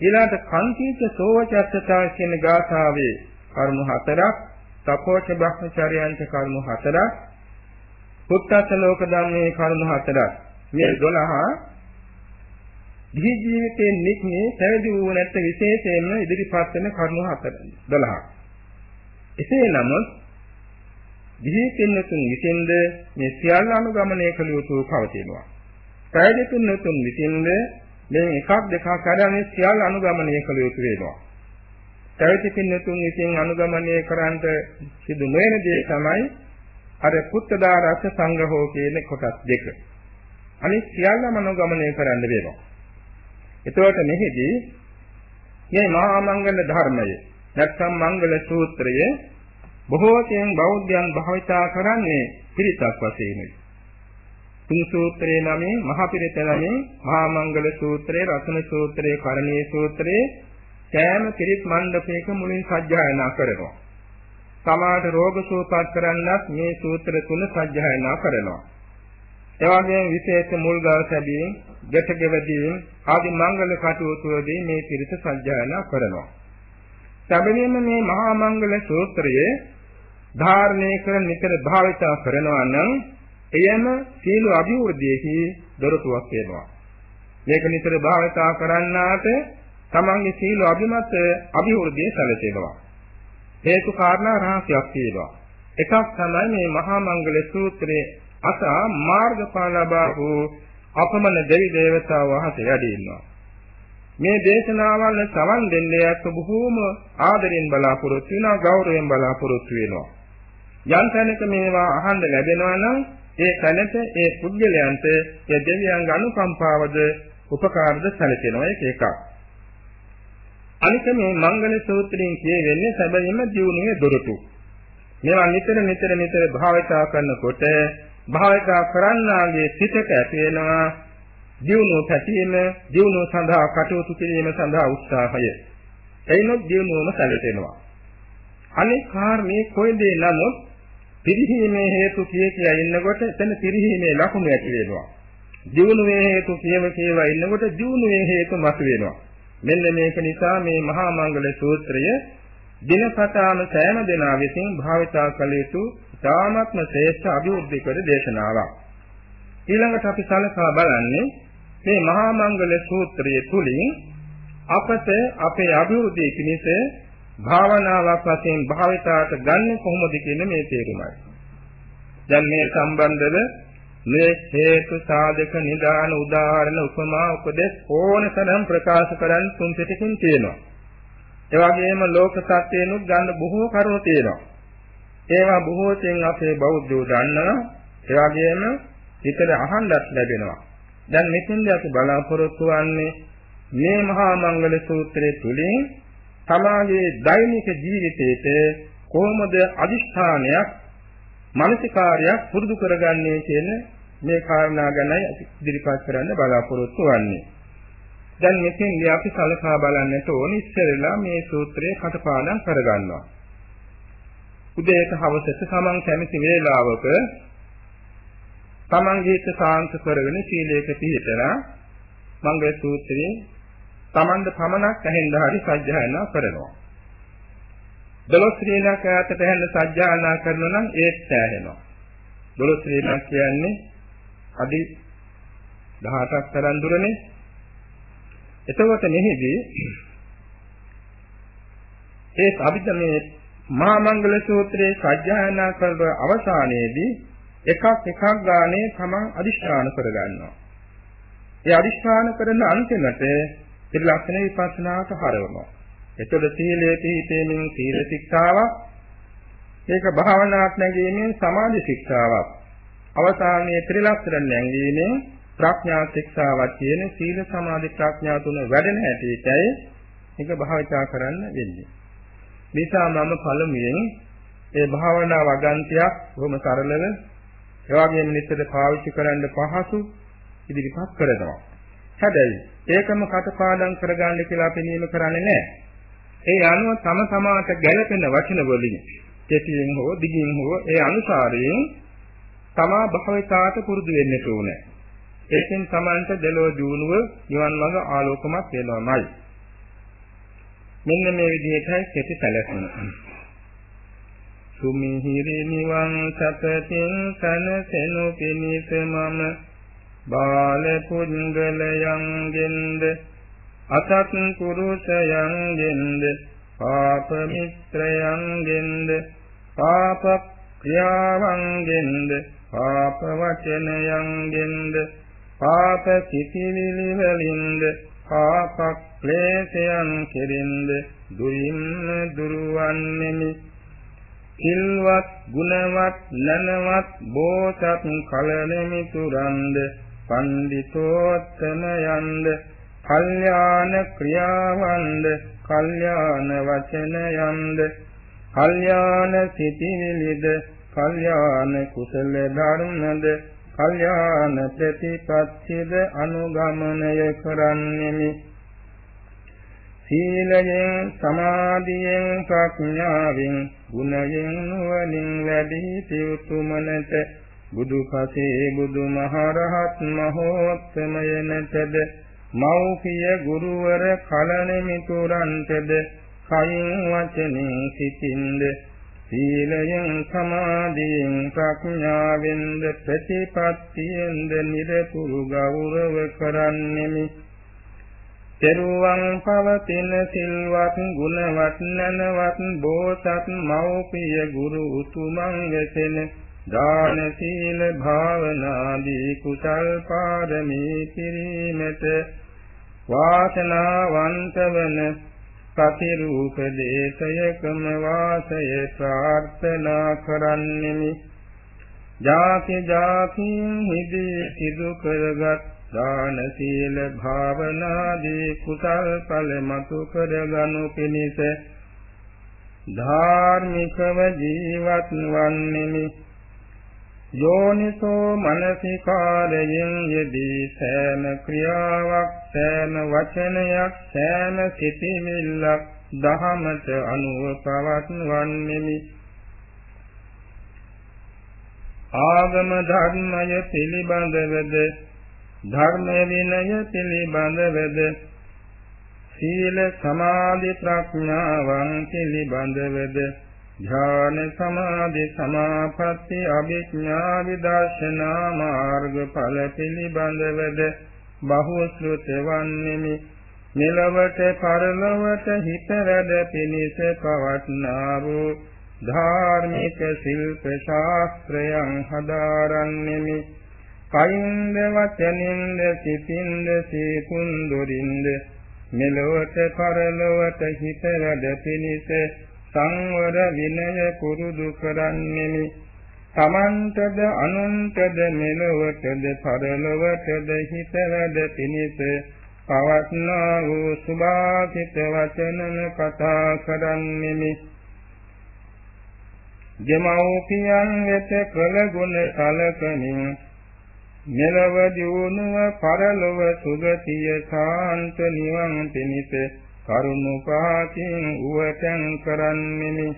ඊළාට කන්තිච සෝවචත්තතා කියන ගාථාවේ කරුණු හතරක්, තපෝච බ්‍රහ්මචර්යයන්ට කරුණු හතරක්, පුත්තස ලෝක ධම්මේ කරුණු හතරක්. මේ 12 ගිහි ජීවිතයෙන් නික්මේ පැවිදි වූ නැත්te විශේෂයෙන්ම ඉදිරිපත් වෙන කරුණු හතර 12ක්. එසේ නමුත් ගිහි පින්නතුන් විසින්ද මේ සියල්ල අනුගමනය කළ යුතු පවතිනවා. පැවිදි පින්නතුන් විසින්ද මේ එකක් දෙකක් කරන්නේ සියල්ල අනුගමනය කළ යුතු වෙනවා. පැවිදි පින්නතුන් විසින් අනුගමනය කරන්නට සිදු නොවන දේ තමයි අර පුත්තදාරස සංග්‍රහෝ කියන කොටස් දෙක. අනිත් සියල්ලම අනුගමනය කරන්න වෙනවා. එතකොට මෙහිදී මේ මහා මංගල ධර්මය නැත්නම් මංගල සූත්‍රය බොහෝ තෙන් බෞද්ධයන් භාවිතා කරන්නේ පිරිසක් වශයෙන්යි. තුන් සූත්‍රයේ නමින් මහා පිරිත නමින් මහා මංගල සූත්‍රය, රත්න සූත්‍රය, කරණීය සූත්‍රය සෑම පිරිත් මණ්ඩපයක මුලින් සජ්ජායනා කරනවා. සමාත රෝග සුවපත් කරන්නත් මේ සූත්‍ර තුන සජ්ජායනා කරනවා. එවැගේම විශේෂ මුල් ගල් සැදීම්, ගැට ගෙවදීම් ආදී මංගල කටයුතු වලදී මේ පිරිස සජ්ජායනා කරනවා. සැබවින්ම මේ මහා මංගල සූත්‍රයේ ධාරණය කරන නිතර භාවිතා කරනවා නම් එයම සීල අභිවෘද්ධියෙහි දොරටුවක් වෙනවා. මේක නිතර භාවිතා කරන්නාට තමන්ගේ සීල අභිමත අභිවෘද්ධිය සැලසෙනවා. හේතු කාරණා රහසක් තියෙනවා. එකක් තමයි මේ මහා මංගල සූත්‍රයේ අසා මාර්ගඵල ලබාවු අපමණ දෙවි දේවතාවෝ වහන්සේ වැඩ ඉන්නවා. මේ දේශනාවල් සවන් දෙන්නේ අත් බොහෝම ආදරෙන් බලාපොරොත්තු වෙනවා ගෞරවයෙන් බලාපොරොත්තු වෙනවා. යම් තැනක මේවා අහන්න ලැබෙනවා නම් ඒ තැනට ඒ පුද්ගලයන්ට ඒ දෙවියන්ගේ අනුකම්පාවද උපකාරද සැලසෙනවා ඒක එකක්. අනික මේ මංගල සූත්‍රයෙන් කියවෙන්නේ සැබවින්ම ජීවුනේ දොරටු. මේවා නිතර නිතර නිතර භාවිතා කරනකොට භාවිතා කරන්නාගේ සිතට ඇති වෙනවා දියුණුව පැතීම දියුණුව සඳහා කටයුතු කිරීම සඳහා උත්සාහය. එයිනොත් දියුණුවම සැලසෙනවා. අනෙක් කාර්මයේ කොයි දේ නමුත් පිරිහීමේ හේතු කිය කියා ඉන්නකොට එතන පිරිහීමේ ලකුණු ඇති වෙනවා. දියුණුවේ හේතු කියව කියව ඉන්නකොට දියුණුවේ හේතු මතුවෙනවා. මෙන්න මේක නිසා මේ මහා මංගල සූත්‍රය දිනපතාම සෑම දෙනා විසින් භාවිතා කළ යුතු තාමත්ම ශ්‍රේෂ්ඨ අභිවෘද්ධි කර දේශනාවක්. ඊළඟට අපි සලකා බලන්නේ මේ මහා මංගල සූත්‍රයේ තුලින් අපට අපේ අභිවෘද්ධිය පිණිස භාවනාවක් වශයෙන් භාවිතාට ගන්න කොහොමද කියන මේ තේරුමයි. දැන් මේ සම්බන්ධව මේ හේතු සාධක නිදාන උදාහරණ උපමා උපදේශ ඕනතරම් ප්‍රකාශ කරන් තුන් පිටකින් තියෙනවා. ඒ වගේම ලෝක සත්‍යයන්ුත් ගන්න බොහෝ කරුණු තියෙනවා. ඒවා බොහෝ තෙන් අපේ බෞද්ධයෝ දන්නවා. ඒ වගේම හිතට අහන්නත් ලැබෙනවා. දැන් මෙතෙන්දී අපි බලාපොරොත්තු වෙන්නේ මේ මහා මංගල සූත්‍රයේ තුලින් සමාජයේ දෛනික ජීවිතයේට කොහොමද අදිෂ්ඨානයක් මානසිකාර්යයක් පුරුදු කරගන්නේ කියන මේ කාරණා ගැනයි ඉදිරිපත් කරන්න බලාපොරොත්තු වෙන්නේ. දැන් මෙතෙන්දී අපි සලකා බලන්නට ඕන ඉස්සෙල්ලා මේ සූත්‍රයේ කටපාඩම් කරගන්නවා. උදේට හවසට සමන් කැමති වේලාවක තමන්ගේ හිත ශාන්ත කරගෙන සීලයක පිළිපදලා මංගල සූත්‍රයේ තමන්ද පමණක් ඇහෙන්න හරි සජ්ජායනා කරනවා. දොළොස් ශ්‍රීලංක ඈතට හැන්න සජ්ජායනා කරනවා නම් ඒත් ඇහෙනවා. දොළොස් ශ්‍රීලංක කියන්නේ අඩි 18ක් තරම් දුරනේ. එතකොට මෙහිදී ඒ අභිධමයේ මහා මංගල සූත්‍රයේ සජ්ජායනා කරන අවසානයේදී එකක් එකක් ගානේ තමන් අදිෂ්ඨාන කරගන්නවා. ඒ අදිෂ්ඨාන කරන අන්තිමට ත්‍රිලක්ෂණ විපස්සනාවට හරවනවා. එතකොට සීලයේ පිහිටීමෙන් සීල ශික්ෂාවක් ඒක භාවනාවක් නැගීමෙන් සමාධි ශික්ෂාවක් අවසානයේ ත්‍රිලක්ෂණ නැගීමෙන් ප්‍රඥා ශික්ෂාවක් කියන සීල සමාධි ප්‍රඥා තුන වැඩෙන හැටියටයි මේක භාවිතා කරන්න වෙන්නේ. නිසා මම පළමුවෙන් ඒ භාවනා වගන්තියක් බොහොම සරලව එවාගෙම නිතර පාවිච්චි කරන්න පහසු ඉදිරිපත් කරනවා. හැබැයි ඒකම කටපාඩම් කරගන්න කියලා අපි නියම කරන්නේ නැහැ. ඒ අනුව තම තමාට ගැළපෙන වචන වලින් කෙටියෙන් හෝ දිගින් හෝ ඒ අනුසාරයෙන් තමා භාවිතාට පුරුදු වෙන්න ඕනේ. ඒකෙන් තමන්ට දෙලෝ දියුණුව නිවන් මඟ ආලෝකමත් වෙනවාමයි. මෙන්න මේ විදිහටයි කෙටි සැලසුම. සුමිහිරි නිවන් සතතින් සනසෙනු පිණිස මම බාල පුංගලයන්ගෙන්ද අසත් පුරුෂයන්ගෙන්ද පාප මිත්‍රයන්ගෙන්ද පාප ක්‍රියාවන්ගෙන්ද පාප වචනයන්ගෙන්ද පාප සිතිවිලි වලින්ද පාප ක්ලේශයන් කෙරෙන්ද දුරින් දුරවන්නේමි. සිල්වත් ගුණවත් නනවත් බෝසත් කලනෙමිතුරන්ද පණ්ඩිතෝත්තමයන්ද කල්යාණ ක්‍රියාවන්ද කල්යාණ වචනයන්ද කල්යාණ සිතිවිලිද කල්යාණ කුසල ධර්මද කල්යාණ ප්‍රතිපත්තිද අනුගමනය කරන්නෙමි. සීලයෙන් සමාධියෙන් ප්‍රඥාවෙන් ගුණයෙන් නුවණින් වැඩි සියුතුමනට බුදු කසේ බුදු මහරහත් මහෝත්තමයනටද මෞඛිය ගුරුවර කලන මිතුරන්ටද කයින් වචනින් සිතින්ද සීලයෙන් සමාධියෙන් ප්‍රඥාවෙන්ද ප්‍රතිපත්තියෙන්ද නිරතුරු ගෞරව කරන්නෙමි. තෙරුවන් පවතින සිල්වත් ගුණවත් නැනවත් බෝසත් මෞපිය ගුරු උතුමන් වෙසෙන දාන සීල භාවනාදී කුසල් පාරමී කිරීමට වාසනාවන්ත වන ප්‍රතිරූප දේශයකම වාසය ප්‍රාර්ථනා කරන්නෙමි. ජාති ජාතින් හිදී සිදු කරගත් දාන සීල භාවනාදී කුසල් ඵල මතු කරගනු පිණිස ධාර්මිකව ජීවත් වන්නෙමි. යෝනිසෝ මනසිකාරයෙන් යෙදී සෑම ක්‍රියාවක් සෑම වචනයක් සෑම සිතිවිල්ලක් දහමට අනුව පවත්වන්නෙමි. ආගම ධර්මය පිළිබඳවද ධර්ම විනය පිළිබඳවද? සීල සමාධි ප්‍රඥාවන් පිළිබඳවද? ඥාන සමාධි සමාපatti අභිඥා විදර්ශනා මාර්ගඵල පිළිබඳවද? බහුශ්‍රුත වන්නේමි. මෙලවට පරලොවට හිත වැඩ පිණිස පවත්නා වූ ධාර්මික ශිල්ප ශාස්ත්‍රයන් හදාරන්නේමි. කයින්ද වචනින්ද සිතින්ද සීකුන්දුරින්ද මෙලොවට පරලොවට හිත වැඩ පිණිස සංවර විනය පුරුදු කරන්නෙමි. තමන්ටද අනුන්ටද මෙලොවටද පරලොවටද හිත වැඩ පිණිස පවත්නා වූ සුභාසිත වචනන කතා කරන්නෙමි. දෙමව්පියන් වෙත කළ ගුණ සලකමින් මෙලව දියුණුව පරලොව සුගතිය සාන්ත නිවන් පිණිස කරුණුපාකින් උවටන් කරන්නෙමි.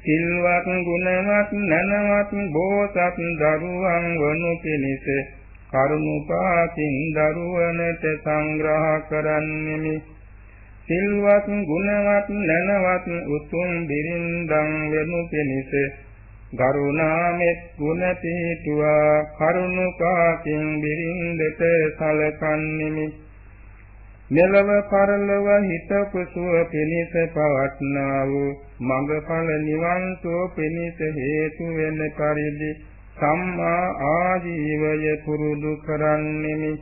සිල්වත් ගුණවත් නැනවත් බෝසත් දරුවන් වනු පිණිස කරුණුපාකින් දරුවනට සංග්‍රහ කරන්නෙමි. සිල්වත් ගුණවත් නැනවත් උතුම් බිරින්දන් වෙනු පිණිස ගරුණාමෙත් ගුණ පිහිටුවා කරුණුකාකින් බිරින්දට සලකන්නෙමි. මෙලව පරලොව හිතපු සුව පිණිස පවත්නා වූ මඟඵල නිවන් සුව පිණිස හේතු වෙන පරිදි සම්මා ආජීවය පුරුදු කරන්නෙමි.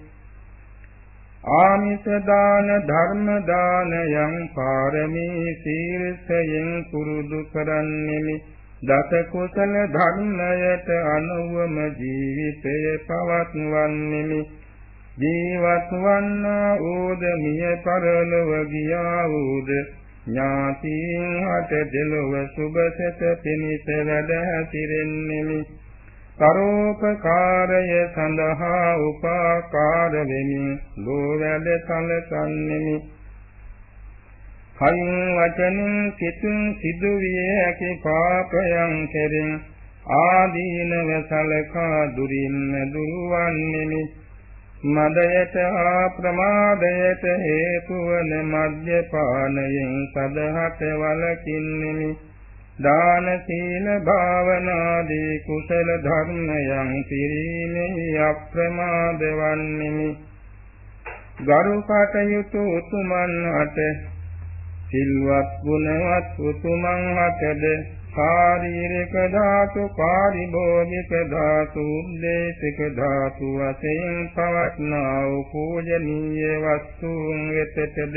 ආමිස දාන ධර්ම දානයන් පාරමී සීලයෙන් පුරුදු කරන්නෙමි. දස කුසල ධර්මයට අනුවම ජීවිතය පවත්වන්නෙමි. ජීවත් වන්නා ඌද මිය පරලොව ගියා ඌද ඥාතීන් හට දෙලොව සුභසත පිණිස වැඩ හැසිරෙන්නෙමි. පරෝපකාරය සඳහා උපාකාර වෙමින් ලෝ වැඩ සලකන්නෙමි කයින් වචනින් සිතින් සිදුවිය හැකි පාපයන් කෙරෙන් ආදීනව සලකා දුරින් දුරවන්නෙමි. මදයට හා ප්‍රමාදයට හේතු වන මද්යපානයෙන් සදහට වලකින්නෙමි දාන සීල භාවනාදී කුසල ධර්මයන් පිරීමේ අප්‍රමාද වන්නෙමි. ගරු කටයුතු උතුමන් අට සිල්වත් ගුණවත් උතුමන් අටද ශාරීරික ධාතු පාරිභෝගික ධාතු උද්දේශික ධාතු වශයෙන් පවත්නා වූ පූජනීය වස්තුන් වෙතටද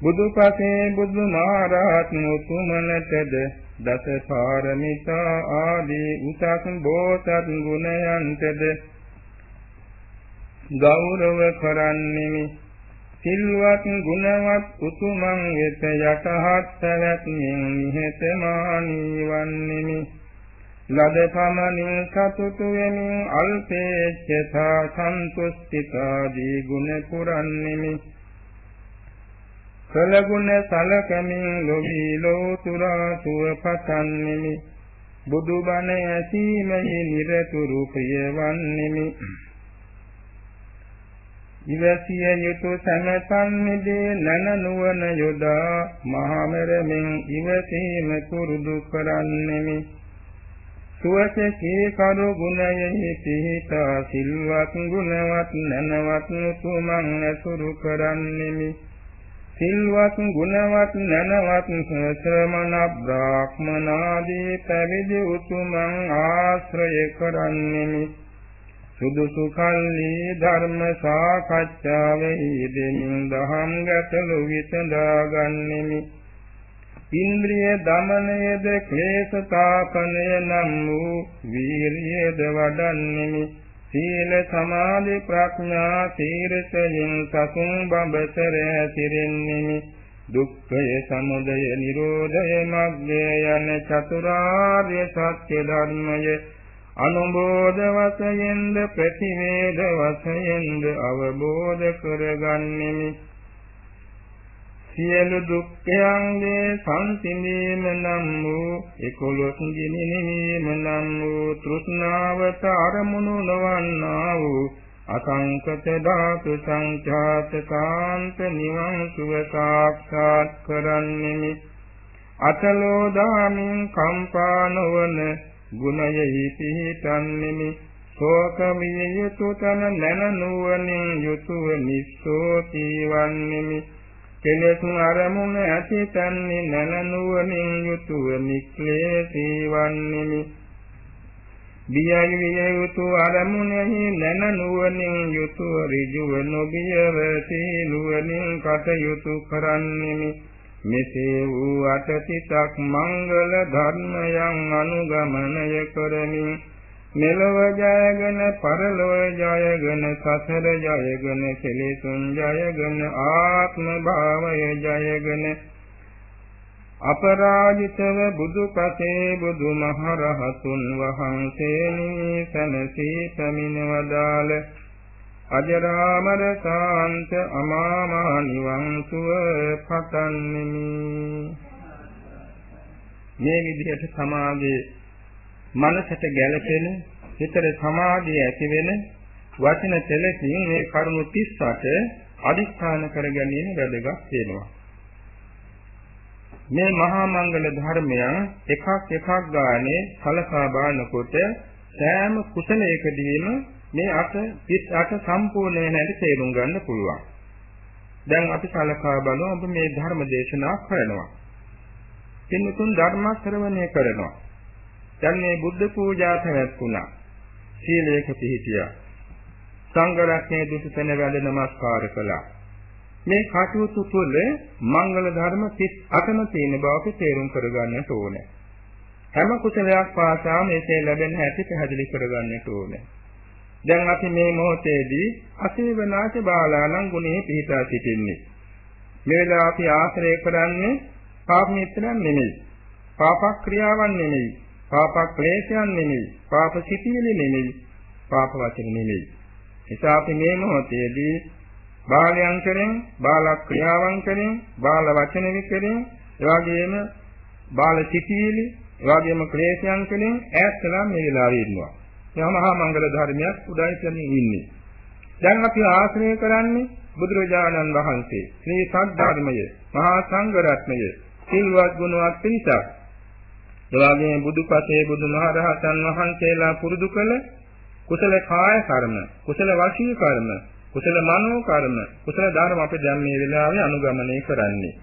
බුදුපසේ බුදු මහරහත් උතුමනටද දස පාරමිතා ආදී උසස් බෝසත් ගුණයන්ටද ගෞරව කරන්නෙමි. සිල්වත් ගුණවත් උතුමන් වෙත යටහත් පැවැත්මින් නිහතමානී වන්නෙමි ලද පමණින් සතුටු වෙමින් අල්පේච්ඡතා සන්තුෂ්ඨිතාදී ගුණ පුරන්නෙමි කළගුණ සලකමින් ලොවි ලෝතුරා සුව පතන්නෙමි බුදුබණ ඇසීමෙහි නිරතුරු ප්‍රියවන්නෙමි ඉවසිය යුතු සමතන් මිදී නන නුවණ යොදා මහමෙරමින් ඉවසීම කුරුදු කරන්නෙමි. සුවසේ කරු ගුණයෙහි පිහිටා සිල්වත් ගුණවත් නැනවත් උතුමන් ඇසුරු කරන්නෙමි. සිල්වත් ගුණවත් නැනවත් ශ්‍රමණ බ්‍රාහ්මනාදී පැවිදි උතුමන් ආශ්‍රය කරන්නෙමි. සුදුසු කල්හි ධර්ම සාකච්ඡාවෙහි දෙමින් දහම් ගැටළු විසඳා ගන්නෙමි. ඉන්ද්‍රිය දමනයද ක්ලේශතාපනය නම් වූ වීරියද වඩන්නෙමි. සීල සමාධි ප්‍රඥා සීරසයෙන් සසුන් බඹසර ඇතිරෙන්නෙමි. දුක්ඛය සමුදය නිරෝධය මග්ගය යන චතුරාර්ය සත්‍ය ධර්මය අනුබෝධ වශයෙන්ද ප්‍රතිවේද වශයෙන්ද අවබෝධ කරගන්නෙමි. සියලු දුක්ඛයන්ගේ සංසිඳීම නම් වූ එකොළොස් ගිනි නිවීම නම් වූ තෘෂ්ණාවත අරමුණු නොවන්නා වූ අසංකත ධාතු සංඛ්‍යාත කාන්ත නිවන් සුව සාක්ෂාත් කරන්නෙමි. අතලෝ දාමින් කම්පා නොවන ගුණයෙහි පිහිටන්නෙමි ශෝක විය යුතු තන නැන නුවණින් යුතුව නිස්සෝති වන්නෙමි කෙලෙස් අරමුණ ඇති තන්නේ නැන නුවණින් යුතුව නික්ලේශී වන්නෙමි බියයි විය යුතු අරමුණෙහි නැන නුවණින් යුතුව ඍජුව නොබියව සීලුවණින් කටයුතු කරන්නෙමි මෙසේ වූ අටසිතක් මංගල ධර්මයන් අනුගමනය කරමින් මෙලොව ජයගෙන පරලොව ජයගෙන සසර ජයගෙන කෙලෙසුන් ජයගෙන ආත්ම භාවය ජයගෙන අපරාජිතව බුදුපසේ බුදුමහරහතුන් වහන්සේනි සනසී පැමිණවදාල අජරාමර සාන්ත අමාමහ නිවන් සුව පතන්නෙමි මේ විදිහට සමාගයේ මනසට ගැළපෙන හිතට සමාධිය ඇති වෙන වචන තෙලකින් මේ කරුණු 38 අදිස්ථාන කර ගැනීම වැදගත් වෙනවා. මේ මහා මංගල ධර්මයන් එකක් එකක් ගානේ කලකා බලනකොට සෑම කුසලයකදීම මේ අට 38 සම්පූර්ණ වෙන හැටි තේරුම් ගන්න පුළුවන්. දැන් අපි කලකා බලමු ඔබ මේ ධර්ම දේශනා කරනවා. පින්තුන් ධර්ම ශ්‍රවණය කරනවා. දැන් මේ බුද්ධ පූජා පැවැත්ුණා. සීලයක පිහිටියා. සංඝ රත්නයේ දුසතන වැඳ නමස්කාර කළා. මේ කටයුතු තුළ මංගල ධර්ම 38ම තියෙන බව අපි තේරුම් කරගන්නට ඕනේ. හැම කුසලයක් පාසා මේකේ ලැබෙන හැටි පැහැදිලි කරගන්නට ඕනේ. දැන් අපි මේ මොහොතේදී අසේවනාච බාලාණන් ගුණේ පිහිටා සිටින්නේ. මේ වෙලාව අපි ආශ්‍රය කරන්නේ පාප මිත්‍රයන් නෙමෙයි. පාප ක්‍රියාවන් නෙමෙයි. පාප ක්ලේශයන් නෙමෙයි. පාප සිතිවිලි නෙමෙයි. පාප වචන නෙමෙයි. නිසා අපි මේ මොහොතේදී බාලයන් කරෙන්, බාල ක්‍රියාවන් කරෙන්, බාල වචන විකරෙන්, එවාගෙම බාල සිතිවිලි, එවාගෙම ක්ලේශයන් කරෙන් ඈත්ලා මේ වෙලාවේ ඉන්නවා. මේ මහා මංගල ධර්මයක් උදායිතමින් ඉන්නේ. දැන් අපි ආශ්‍රය කරන්නේ බුදුරජාණන් වහන්සේ, ශ්‍රී සද්ධර්මය, මහා සංඝ රත්නය, සිල්වත් ගුණවත් පිරිසක්. එවාගේ බුදුපසේ බුදුමහරහතන් වහන්සේලා පුරුදු කළ කුසල කාය කර්ම, කුසල වාචික කර්ම, කුසල මනෝ කර්ම, කුසල ධර්ම අපි දැන් මේ වෙලාවේ අනුගමනය කරන්නේ.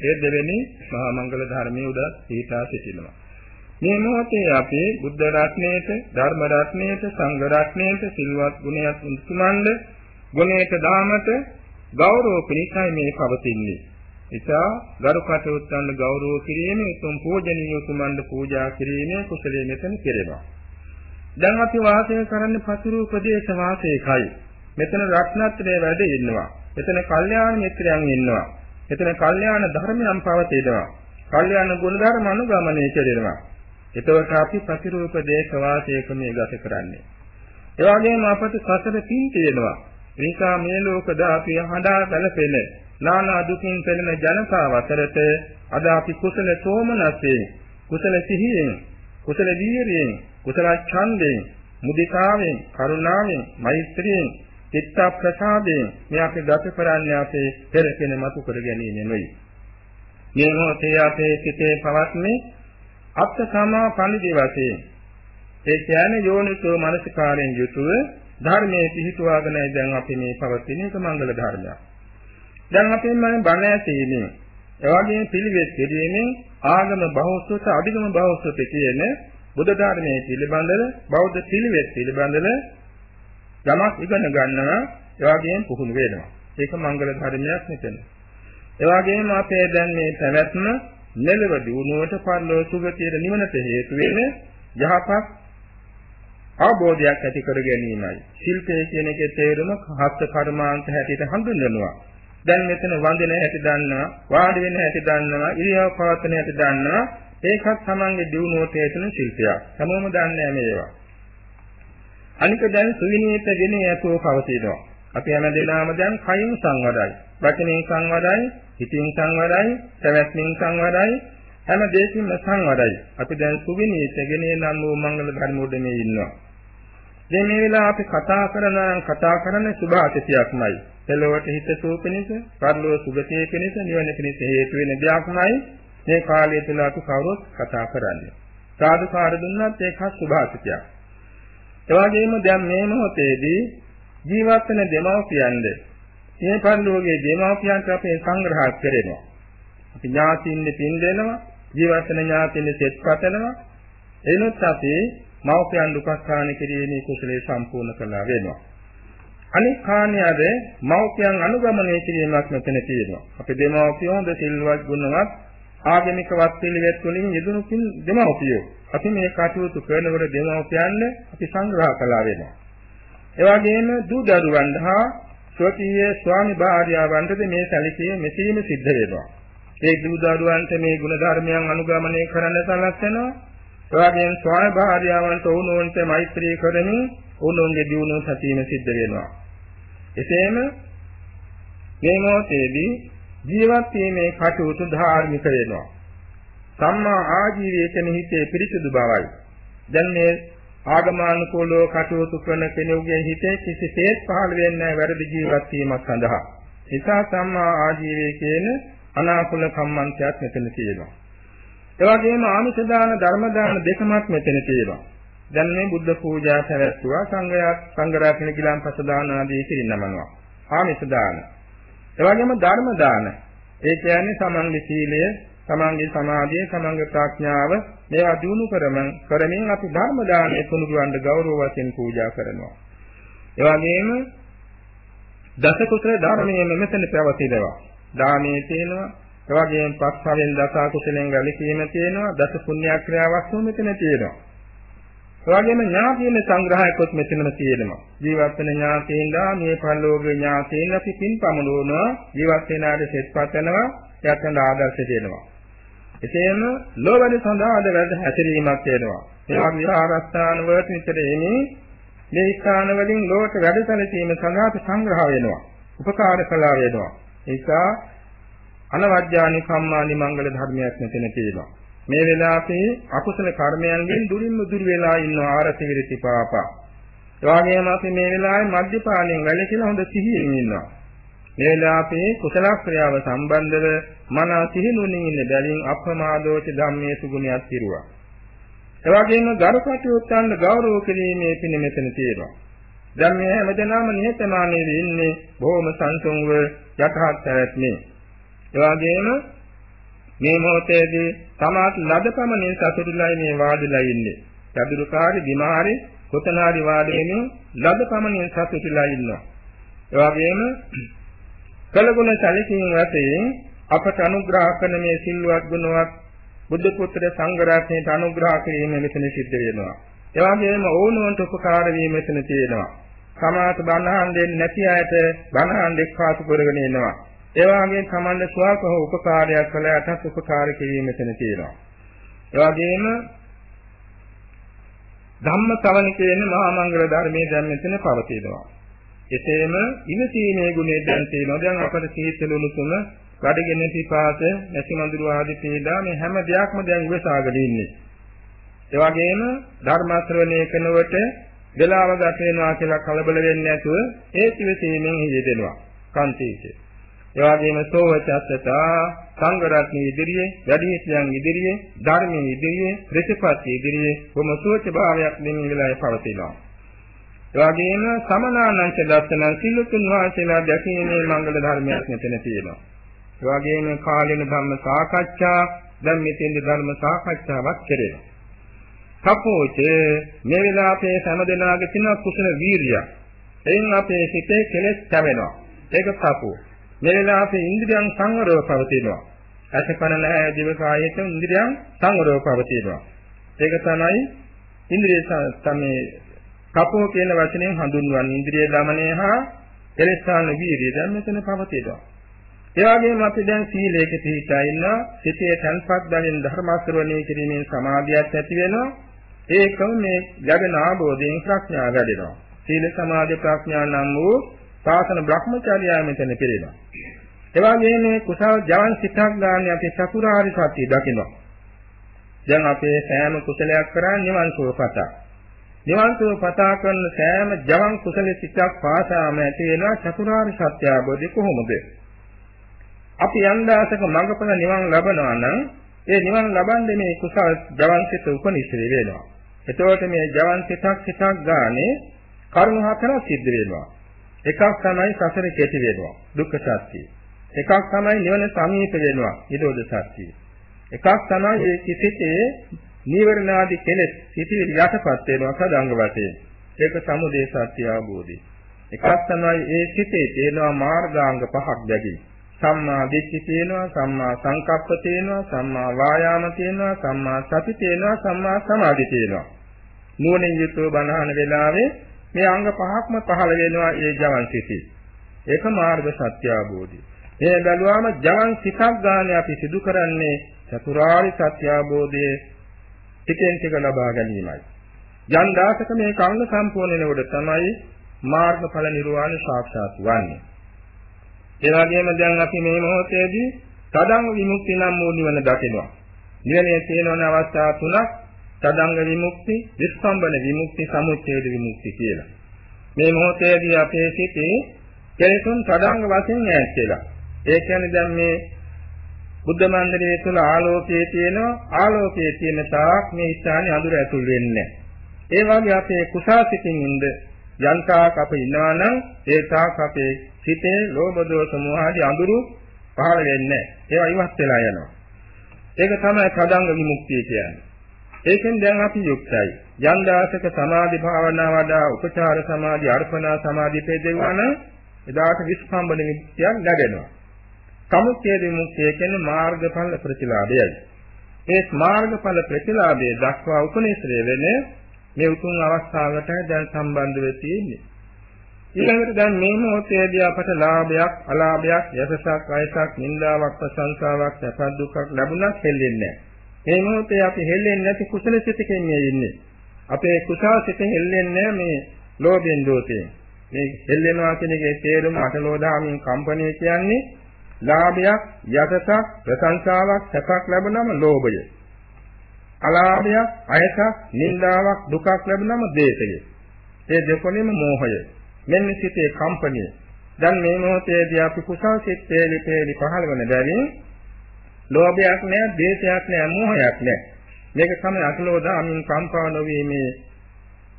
ඒ දෙවෙනි මහා මංගල ධර්මයේ උදා සීතා සිටිනවා. මේ මොහොතේ අපි බුද්ධ රත්නයේත, ධර්ම රත්නයේත, සංඝ රත්නයේත, සිල්වත් ගුණයක් උතුමන්ද, ගුණයට දාමට ගෞරව පිණිසයි මේ පවතින්නේ. නිසා ගරු කටයුත්තන් ගෞරව කිරීමේ උතුම් පූජනීය උතුමන්ට පූජා කිරීමේ කුසලයේ මෙතන කෙරෙනවා. දැන් අපි වාසය කරන්නේ පතුරු ප්‍රදේශ වාසයකයි. මෙතන රත්නත්‍රයේ වැඩ ඉන්නවා. මෙතන කල්යාණ මිත්‍රයන් ඉන්නවා. මෙතන කල්යාණ ධර්මයන් පවතිනවා. කල්යාණ ගුණධර්ම අනුගමනය කෙරෙනවා. එතකොට අපි පතුරු ප්‍රදේශ වාසයක මේ ගත කරන්නේ. ඒ වගේම අපට සසර පින් තියෙනවා. නිසා මේ ලෝක දාපිය හඬා බැලපෙන නානා දුකින් පෙළෙන ජනතාව අතරට අද අපි කුසල සෝමනස්යෙන් කුසල සිහියෙන් කුසල වීරියෙන් කුසල ඡන්දයෙන් මුදිතාවෙන් කරුණාවෙන් මෛත්‍රියෙන් චිත්ත ප්‍රසාදයෙන් මේ අපි ගත කරන්නේ අපේ පෙරකෙන මතු කර ගැනීම නෙවෙයි. මේ මොහොතේ අපේ සිතේ පවත්නේ අත්ත සමා පණිදි වශයෙන් ඒ කියන්නේ යෝනිසෝ මනසිකාරයෙන් යුතුව ධර්මයේ පිහිටුවාගෙනයි දැන් අපි මේ පවතින එක මංගල ධර්මයක්. දැන් අපි මේ බණ ඇසීමෙන් එවාගේ පිළිවෙත් කෙරීමෙන් ආගම බෞද්ධත අධිගම බෞද්ධත කියන බුද්ධ ධර්මයේ පිළිබඳව බෞද්ධ පිළිවෙත් පිළිබඳව යමක් ඉගෙන ගන්නවා එවාගෙන් පුහුණු වෙනවා. ඒක මංගල ධර්මයක් මෙතන. එවාගෙම අපේ දැන් මේ පැවැත්ම නෙලව දිනුවට පරලෝ සුගතියේ නිවනට හේතු වෙන යහපත් අවබෝධයක් ඇති කර ගැනීමයි. ශිල්පය කියන එකේ තේරුම හස්ත කර්මාන්ත හැටියට හඳුන්වනවා. දැන් මෙතන වඳින හැටි දන්නවා, වාඩි වෙන හැටි දන්නවා, ඉරියව් පවත්වන හැටි දන්නවා. ඒකත් තමන්ගේ දියුණුවට හේතුන ශිල්පයක්. හැමෝම දන්නේ මේවා. අනික දැන් සුවිනීත ගෙන යතෝ පවතිනවා. අපි හැම දෙනාම දැන් කයින් සංවරයි, වචනෙන් සංවරයි, හිතින් සංවරයි, පැවැත්මෙන් සංවරයි, හැම දෙයකින්ම සංවරයි. අපි දැන් සුවිනීත ගෙන නම් වූ මංගල ධර්ම උඩනේ ඉන්නවා. දැන් මේ වෙලාව අපි කතා කරන කතා කරන සුභාතිතියක්මයි. පෙළවට හිත සූපිනිස, පරලෝක සුගතිය පිණිස, නිවන පිණිස හේතු වෙන දෙයක්මයි මේ කාලය තුල අපි කවුරුත් කතා කරන්නේ. සාදුකාර දුන්නත් ඒක සුභාසිතයක්. ඒ වගේම දැන් මේ මොහොතේදී ජීවත් වෙන දෙමව්පියන්ද මේ පරිලෝකයේ දෙමව්පියන්ට අපේ සංග්‍රහ කරනවා. අපි ඥාතිින්ද පින් දෙනවා, ජීවත් වෙන ඥාතිින්ද සෙත් පතනවා. එනොත් අපි මව්පියන් දුක්ඛාන කිරීමේ කුසලයේ සම්පූර්ණ කළා වෙනවා. අනික් කාණ්‍යයද මව්පියන් අනුගමනය කිරීමක් මෙතන තියෙනවා. අපි දෙමව්පියෝ හොඳ සිල්වත් ගුණවත් ආගමික වත් පිළිවෙත් වලින් යෙදුණු පින් දෙමව්පියෝ. අපි මේ කටයුතු කරනකොට දෙමව්පියන් අපි සංග්‍රහ කළා වෙනවා. ඒ වගේම දූ දරුවන් හා ස්වකීය ස්වාමි භාර්යාවන්ටද මේ සැලකීම මෙසේම සිද්ධ වෙනවා. ඒ දුදරුවන්ට මේ ගුණ ධර්මයන් අනුගමනය කරන්න සලස්වනවා. එවාගෙන් ස්වාම භාර්යාවන්ට වුණෝන්ට මෛත්‍රී කරමින් වුණෝන්ගේ දියුණුව සැපීම සිද්ධ වෙනවා. එසේම මේ මොහොතේදී ජීවත් වීමේ කටයුතු ධාර්මික වෙනවා. සම්මා ආජීවයේ කෙනෙහිතේ පිරිසුදු බවයි. දැන් මේ ආගමානුකූලව කටයුතු කරන කෙනෙකුගේ හිතේ කිසිසේත් පහළ වෙන්නේ නැහැ වැරදි ජීවත් වීමක් සඳහා. නිසා සම්මා ආජීවයේ කියන අනාකූල කම්මන්තයක් මෙතන තියෙනවා. ඒ වගේම ආමිෂ දාන ධර්ම දාන දෙකමත් මෙතන තියෙනවා. දැන් මේ බුද්ධ පූජා පැවැත්වුවා සංඝයා සංඝරත්න ගිලන්පස දාන ආදී කිරිනමනවා. ආමිෂ දාන. ඒ වගේම ධර්ම දාන. ඒ කියන්නේ සමන්ගේ සීලය, සමන්ගේ සමාධිය, සමන්ගේ ප්‍රඥාව මේවා දිනු කරමින් කරමින් අපි ධර්ම දානයේ තුනුරුවන්ට ගෞරව වශයෙන් පූජා කරනවා. ඒ වගේම දස කුසල ධර්මයේ මෙතන පැවතිනවා. දානයේ තියෙනවා. ඒ වගේම පස්වැයෙන් දස කුසලෙන් වැළකීම තියෙනවා. දස පුණ්‍ය ක්‍රියාවක් මෙතන තියෙනවා. ඒ වගේම ඥාතින සංග්‍රහයකොත් මෙතනම තියෙනවා. ජීවත් වෙන ඥාතීන්ලා මේ පරිලෝකීය ඥාතීන් අපි පින් පමුණුවනවා. ජීවත් වෙන ආද සෙත්පත් වෙනවා. යැත්තන ආදර්ශ දෙනවා. එසේම ලෝවැඩ සඳහාද වැඩ හැසිරීමක් වෙනවා. ඒ වගේ ආරස්ථාන වලට විතර එන්නේ මේ ස්ථාන වලින් ලෝක වැඩ සැලසීම සඳහා සංග්‍රහ වෙනවා. උපකාර කළා වෙනවා. ඒසා අනවජ්‍යානි කම්මානි මංගල ධර්මයක් මෙතන තියෙනවා. මේ වෙලාවේ අකුසල කර්මයන්ගෙන් දුරින්ම දුර වෙලා ඉන්න ආරති විරති පාපා. ඒ වගේම අපි මේ වෙලාවේ මධ්‍යපාණයෙන් වැළකීලා හොඳ සිහියෙන් ඉන්නවා. මේ වෙලාවේ කුසල ක්‍රියාව සම්බන්ධව මන සිහිනුවණින් ඉන්න බැවින් අප්‍රමාදෝච ධම්මේසු ගුණයක් පිරුවා. එවැගේම ගරුකටයුත්තන් ගෞරව කිරීමේ පින මෙතන තියෙනවා. දැන් මේ හැමදෙනාම නිහතමානී වෙන්නේ බොහොම සංසුන්ව යටහත් පැවැත්මේ. එවැගේම මේ මොහොතේදී තමාත් ලදපමණින් සතුටුලයි මේ වාඩිලා ඉන්නේ. චතුරුකාරි දිමාරි කොතනාරි වාඩි වෙමින් ලදපමණින් සතුටුලා ඉන්නවා. එවැගේම කළගුණ සැලකීම් වශයෙන් අපට අනුග්‍රහ කරන මේ සිල්වත් ගුණවත් බුද්ධ පුත්‍ර සංඝ රත්නයට අනුග්‍රහ කිරීම මෙතන සිද්ධ වෙනවා. ඒ වගේම ඕනෝන්ට උපකාර වීම මෙතන තියෙනවා. සමාත බණහන් දෙන්නේ නැති අයට බණහන් දෙක්කාසු කරගෙන එනවා. ඒ වගේම සමන්ද ස්වල්ප හෝ උපකාරයක් කළාටත් උපකාර කිරීම මෙතන තියෙනවා. ඒ වගේම ධම්මසවන කියන මහා මංගල ධර්මයේ දැන් මෙතන පවතිනවා. එසේම ඉවසීමේ ගුණය දැන් තියෙනවා. දැන් අපට සීතලුණු තුන බඩගෙන පිපාස නැති මඳුරු ආදී පීඩා මේ හැම දෙයක්ම දැන් ඉවසාගෙන ඉන්නේ. ඒ වගේම ධර්ම ශ්‍රවණය කරනකොට වෙලාව ගත වෙනවා කියලා කලබල වෙන්නේ නැතුව ඒ කිවිසීමෙන් යෙදෙනවා. කාන්තීසේ. ඒ වගේම සෝවචත්තතා සංඝ රත්න ඉදිරියේ වැඩිහිටියන් ඉදිරියේ ධර්මයේ ඉදිරියේ ප්‍රතිපත්ති ඉදිරියේ බොම සුවච භාවයක් දෙමින් වෙලාවේ පවතිනවා. ඒ වගේම සමනානංච දර්ශන සිල්ලුතුන් වහන්සේලා දැකීමේ මංගල ධර්මයක් මෙතන තියෙනවා. ඒ වගේම කාලින ධර්ම සාකච්ඡා දැන් මෙතෙන්ද ධර්ම සාකච්ඡාවක් කෙරෙනවා. සපෝච මේ වෙලාවේ හැමදෙනාගේ තියෙන කුසල වීරිය. එයින් අපේ සිතේ කෙලෙස් කැවෙනවා. ඒක සපෝ. මේ වෙලාවේ ඉන්ද්‍රියන් සංවරව පවතිනවා. අසකන නැහැ දිව කායයට ඉන්ද්‍රියන් සංවරව පවතිනවා. ඒක තමයි ඉන්ද්‍රිය සමේ කපෝ කියන වචනයෙන් හඳුන්වන්නේ ඉන්ද්‍රිය දමනය හා කෙලෙස්ාන වීරිය දැන් මෙතන පවතිනවා. ඒ වගේම අපි දැන් සීලයක පිළිපදා ඉන්නවා සිතේ තන්පත් බැවින් ධර්ම ශ්‍රවණය කිරීමෙන් සමාධියක් ඇති වෙනවා. ඒකම මේ ලැබෙන ආબોධයෙන් ප්‍රඥාව වැඩෙනවා. සීල සමාධි ප්‍රඥා නම් වූ සාසන බ්‍රහ්මචර්යය මෙතන පිළිනවා ඒ වගේම මේ කුසල ජවන් සිතක් ගන්න අපි චතුරාර්ය සත්‍ය දකිනවා. දැන් අපේ සෑම කුසලයක් කරන්නේ නිවන් සුවපත නිවන් සුවපත කරන සෑම ජවන් කුසල සිතක් පාසාම ඇති වෙනවා චතුරාර්ය සත්‍ය අවබෝධය කොහොමද අපි යම් දාසක මඟපල නිවන් ලබනවා නම් ඒ නිවන් ලබන්නේ මේ කුසල ජවන්සිත උපනිශ්‍රේ වෙනවා. එතකොට මේ ජවන්සිතක් සිතක් ගානේ කරුණු හතරක් සිද්ධ වෙනවා. එකක් තමයි සසර කෙටි වෙනවා. දුක්ඛ සත්‍ය. එකක් තමයි නිවන සමීප වෙනවා. නිරෝධ සත්‍ය. එකක් තමයි මේ කිසිතේ නීවරණාදී කෙලෙස් සිටිවිලි යටපත් වෙනවා සදාංග වශයෙන්. ඒක සමුදේ සත්‍ය අවබෝධය. එකක් තමයි ඒ සිතේ තියෙනවා මාර්ගාංග පහක් දැකීම. සම්මා දිට්ඨි තියෙනවා සම්මා සංකප්ප තියෙනවා සම්මා වායාම තියෙනවා සම්මා සති තියෙනවා සම්මා සමාධි තියෙනවා නුවණින් යුතුව බණහන වෙලාවේ මේ අංග පහක්ම පහළ වෙනවා ඒ ජවන් සිටි ඒක මාර්ග සත්‍ය අවබෝධය මේ බැලුවාම ජවන් සිතක් ගානේ අපි සිදු කරන්නේ චතුරාර්ය සත්‍ය අවබෝධයේ ටිකෙන් ටික ලබා ගැනීමයි. යම් දාසක මේ කර්ණ සම්පූර්ණ වෙනකොට තමයි මාර්ගඵල නිර්වාණ සාක්ෂාත් වන්නේ. ඒ වගේම දැන් අපි මේ මොහොතේදී තදංග විමුක්ති නම් වූ නිවන දකිනවා. නිවනේ තියෙන අවස්ථා තුනක් තදංග විමුක්ති, විස්පම්බන විමුක්ති, සමුච්ඡේද විමුක්ති කියලා. මේ මොහොතේදී අපේ සිතේ කෙලෙසුන් තදංග වශයෙන් ඈත් වෙලා. ඒ කියන්නේ දැන් මේ බුද්ධ මන්දිරයේ තුල ආලෝකයේ තියෙනවා ආලෝකයේ තියෙන තාක් මේ ස්ථානේ අඳුර ඇතුල් වෙන්නේ. ඒ වගේ අපේ කුසාසිතින් ඉඳ යන්තාක් අප ඉන්නවා නම් ඒ තාක් අපේ සිතේ ලෝභ දෝෂ මොහ ආදී අඳුරු පහළ වෙන්නේ. ඒවා ඉවත් වෙලා යනවා. ඒක තමයි සදාංග විමුක්තිය කියන්නේ. ඒකෙන් දැන් අපි යුක්තයි. යම් දාසක සමාධි භාවනා වඩා උපචාර සමාධි අර්පණා සමාධි පෙදෙවන එදාට විස්පම්බන විමුක්තියක් ලැබෙනවා සමුච්ඡේද විමුක්තිය කියන්නේ මාර්ගඵල ප්‍රතිලාභයයි. ඒ මාර්ගඵල ප්‍රතිලාභයේ දක්වා උපනිශ්‍රය වෙන්නේ මේ උතුම් අවස්ථාවට දැන් සම්බන්ධ වෙ තියෙන්නේ. ඊළඟට දැන් මේ මොහොතේදී අපට ලාභයක්, අලාභයක්, යසසක්, අයසක්, නින්දාවක්, ප්‍රශංසාවක්, සැප දුක්ඛ ලැබුණත් හෙල්ලෙන්නේ නැහැ. මේ මොහොතේ අපි හෙල්ලෙන්නේ නැති කුසල සිතකින් ඉන්නේ. අපේ කුසල සිත හෙල්ලෙන්නේ මේ ලෝභයෙන් දෝෂයෙන්. මේ හෙල්ලෙනවා කියන එකේ තේරුම අටලෝදාමින් කම්පණය කියන්නේ ලාභයක්, යටතක්, ප්‍රශංසාවක්, සැපක් ලැබුණම ලෝභය. අලාභයක්, අයසක්, නිന്ദාවක්, දුකක් ලැබුණම ද්වේෂය. ඒ දෙකොණෙම මෝහය. මෙන්න සිතේ කම්පණය. දැන් මේ මොහොතේදී අපි කුසල් සිත් තේලි තේලි පහළ වෙන බැවින් ලෝභයක් නෑ, ද්වේෂයක් නෑ, මෝහයක් නෑ. මේක තමයි අකලෝදා අමින් කම්පා නොවීමේ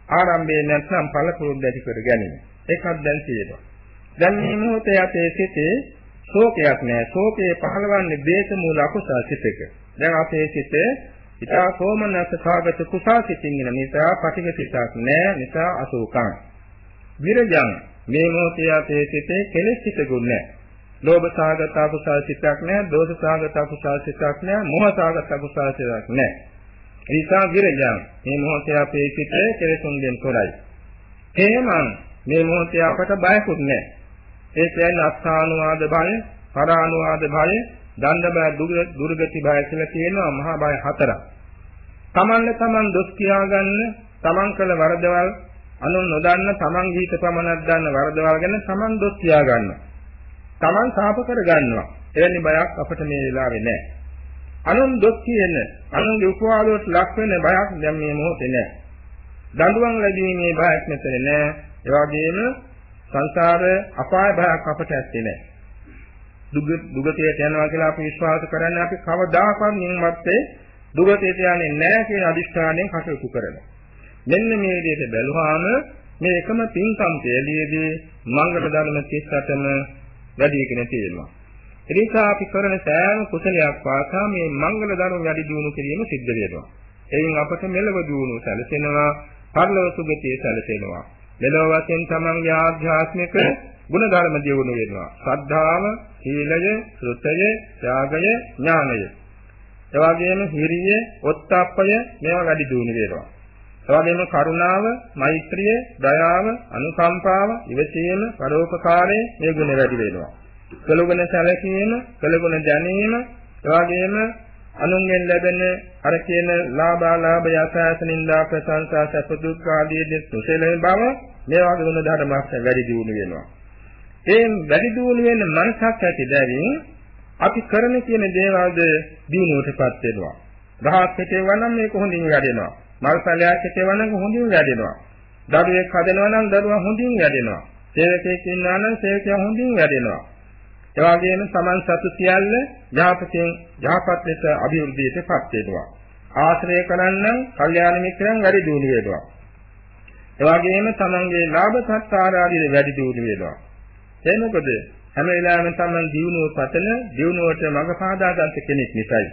ආරම්භයේ නැත්නම් ඵල පුරුද්ද ඇති කර ගැනීම. ඒකත් දැන් තියෙනවා. දැන් මේ මොහොතේ අපේ සිතේ ශෝකයක් නැහැ. ශෝකයේ පහළවන්නේ දේශ මූල අකුසල සිතක. දැන් අපේ සිත ඉතා සෝමනස සාගත කුසල සිතින් ඉන්න නිසා පටිඝ සිතක් නැහැ. නිසා අශෝකං. විරජං මේ මොහොතේ අපේ සිතේ කෙලෙස් සිතකුත් නැහැ. ලෝභ සාගත අකුසල සිතක් නැහැ. දෝෂ සාගත අකුසල සිතක් නැහැ. මෝහ සාගත අකුසල සිතක් නැහැ. නිසා විරජං මේ මොහොතේ අපේ සිතේ කෙලෙසුන්ගෙන් තොරයි. හේමං මේ මොහොතේ අපට බයකුත් නැහැ. ඒ කියන්නේ අස්ථානුවාද භය, පරානුවාද භය, දණ්ඩ බය, දුර්ගති භය කියලා තියෙනවා මහා භය හතරක්. තමන්ට තමන් දොස් කියාගන්න, තමන් කළ වරදවල් අනුන් නොදන්න තමන් ජීවිත පමණක් දන්න වරදවල් ගැන තමන් දොස් කියා ගන්නවා. තමන් සාප කර ගන්නවා. එවැනි බයක් අපිට මේ වෙලාවේ නැහැ. අනුන් දොස් කියන, අනුන්ගේ උපවාදවලට ලක් වෙන බයක් දැන් මේ මොහොතේ නැහැ. දඬුවම් ලැබීමේ බයක් මෙතන නැහැ. ඒ වගේම සංසාර අපාය භයක් අපට ඇත්තේ නැහැ. දුග දුගතියට යනවා කියලා අපි විශ්වාස කරන්නේ අපි කවදාකවත් නිම්මත්තේ දුගතියට යන්නේ නැහැ කියන අදිෂ්ඨානයෙන් කටයුතු කරනවා. මෙන්න මේ විදිහට බැලුවාම මේ එකම පින්කම් තේලියේදී මංගල ධර්ම 38ම වැඩි වෙගෙන තියෙනවා. එනිසා අපි කරන සෑම කුසලයක් වාසා මේ මංගල ධර්ම වැඩි දියුණු කිරීම සිද්ධ වෙනවා. එයින් අපට මෙලව දියුණුව සැලසෙනවා, පරලොව සුගතිය සැලසෙනවා. මෙලොව වශයෙන් තමන්ගේ ආධ්‍යාත්මික ගුණ ධර්ම දියුණු වෙනවා. ශ්‍රද්ධාව, සීලය, සෘතය, ත්‍යාගය, ඥානය. එවාගෙම හිරිය, ඔත්තප්පය මේවා වැඩි දියුණු වෙනවා. එවාගෙම කරුණාව, මෛත්‍රිය, දයාව, අනුකම්පාව, ඉවසීම, පරෝපකාරය මේ ගුණ වැඩි වෙනවා. කළගුණ සැලකීම, කළගුණ දැනීම, එවාගෙම අනුන්ගෙන් ලැබෙන අර කියන ලාභාලාභ යසාස නින්දා ප්‍රශංසා සැප දුක් ආදී දුසෙලෙ බව මේ වගේ ගුණ ධර්මයක් වැඩි දියුණු වෙනවා. ඒ වැඩි දියුණු වෙන මනසක් ඇති බැවින් අපි කරන කියන දේවල්ද දියුණුවටපත් වෙනවා. රහත් හිතේවා නම් මේක හොඳින් වැඩෙනවා. මල්පලයක් හිතේවා නම් හොඳින් වැඩෙනවා. දරුවෙක් හදනවා නම් දරුවා හොඳින් වැඩෙනවා. සේවකයෙක් ඉන්නවා නම් සේවකයා හොඳින් වැඩෙනවා. ඒ වගේම සමන් සතු සියල්ල යහපතෙන් යහපත් ලෙස අභිවෘද්ධියටපත් වෙනවා. ආශ්‍රය කරන්නම් කල්යාණ මිත්‍රයන් වැඩි දියුණු වෙනවා. ඒ වගේම තමන්ගේ ලාභ සත්කාර ආදී වැඩි දියුණු වෙනවා. ඒ මොකද හැම වෙලාවෙම තමන් දියුණුව පතන දියුණුවට මඟ පාදා ගන්න කෙනෙක් නිසායි.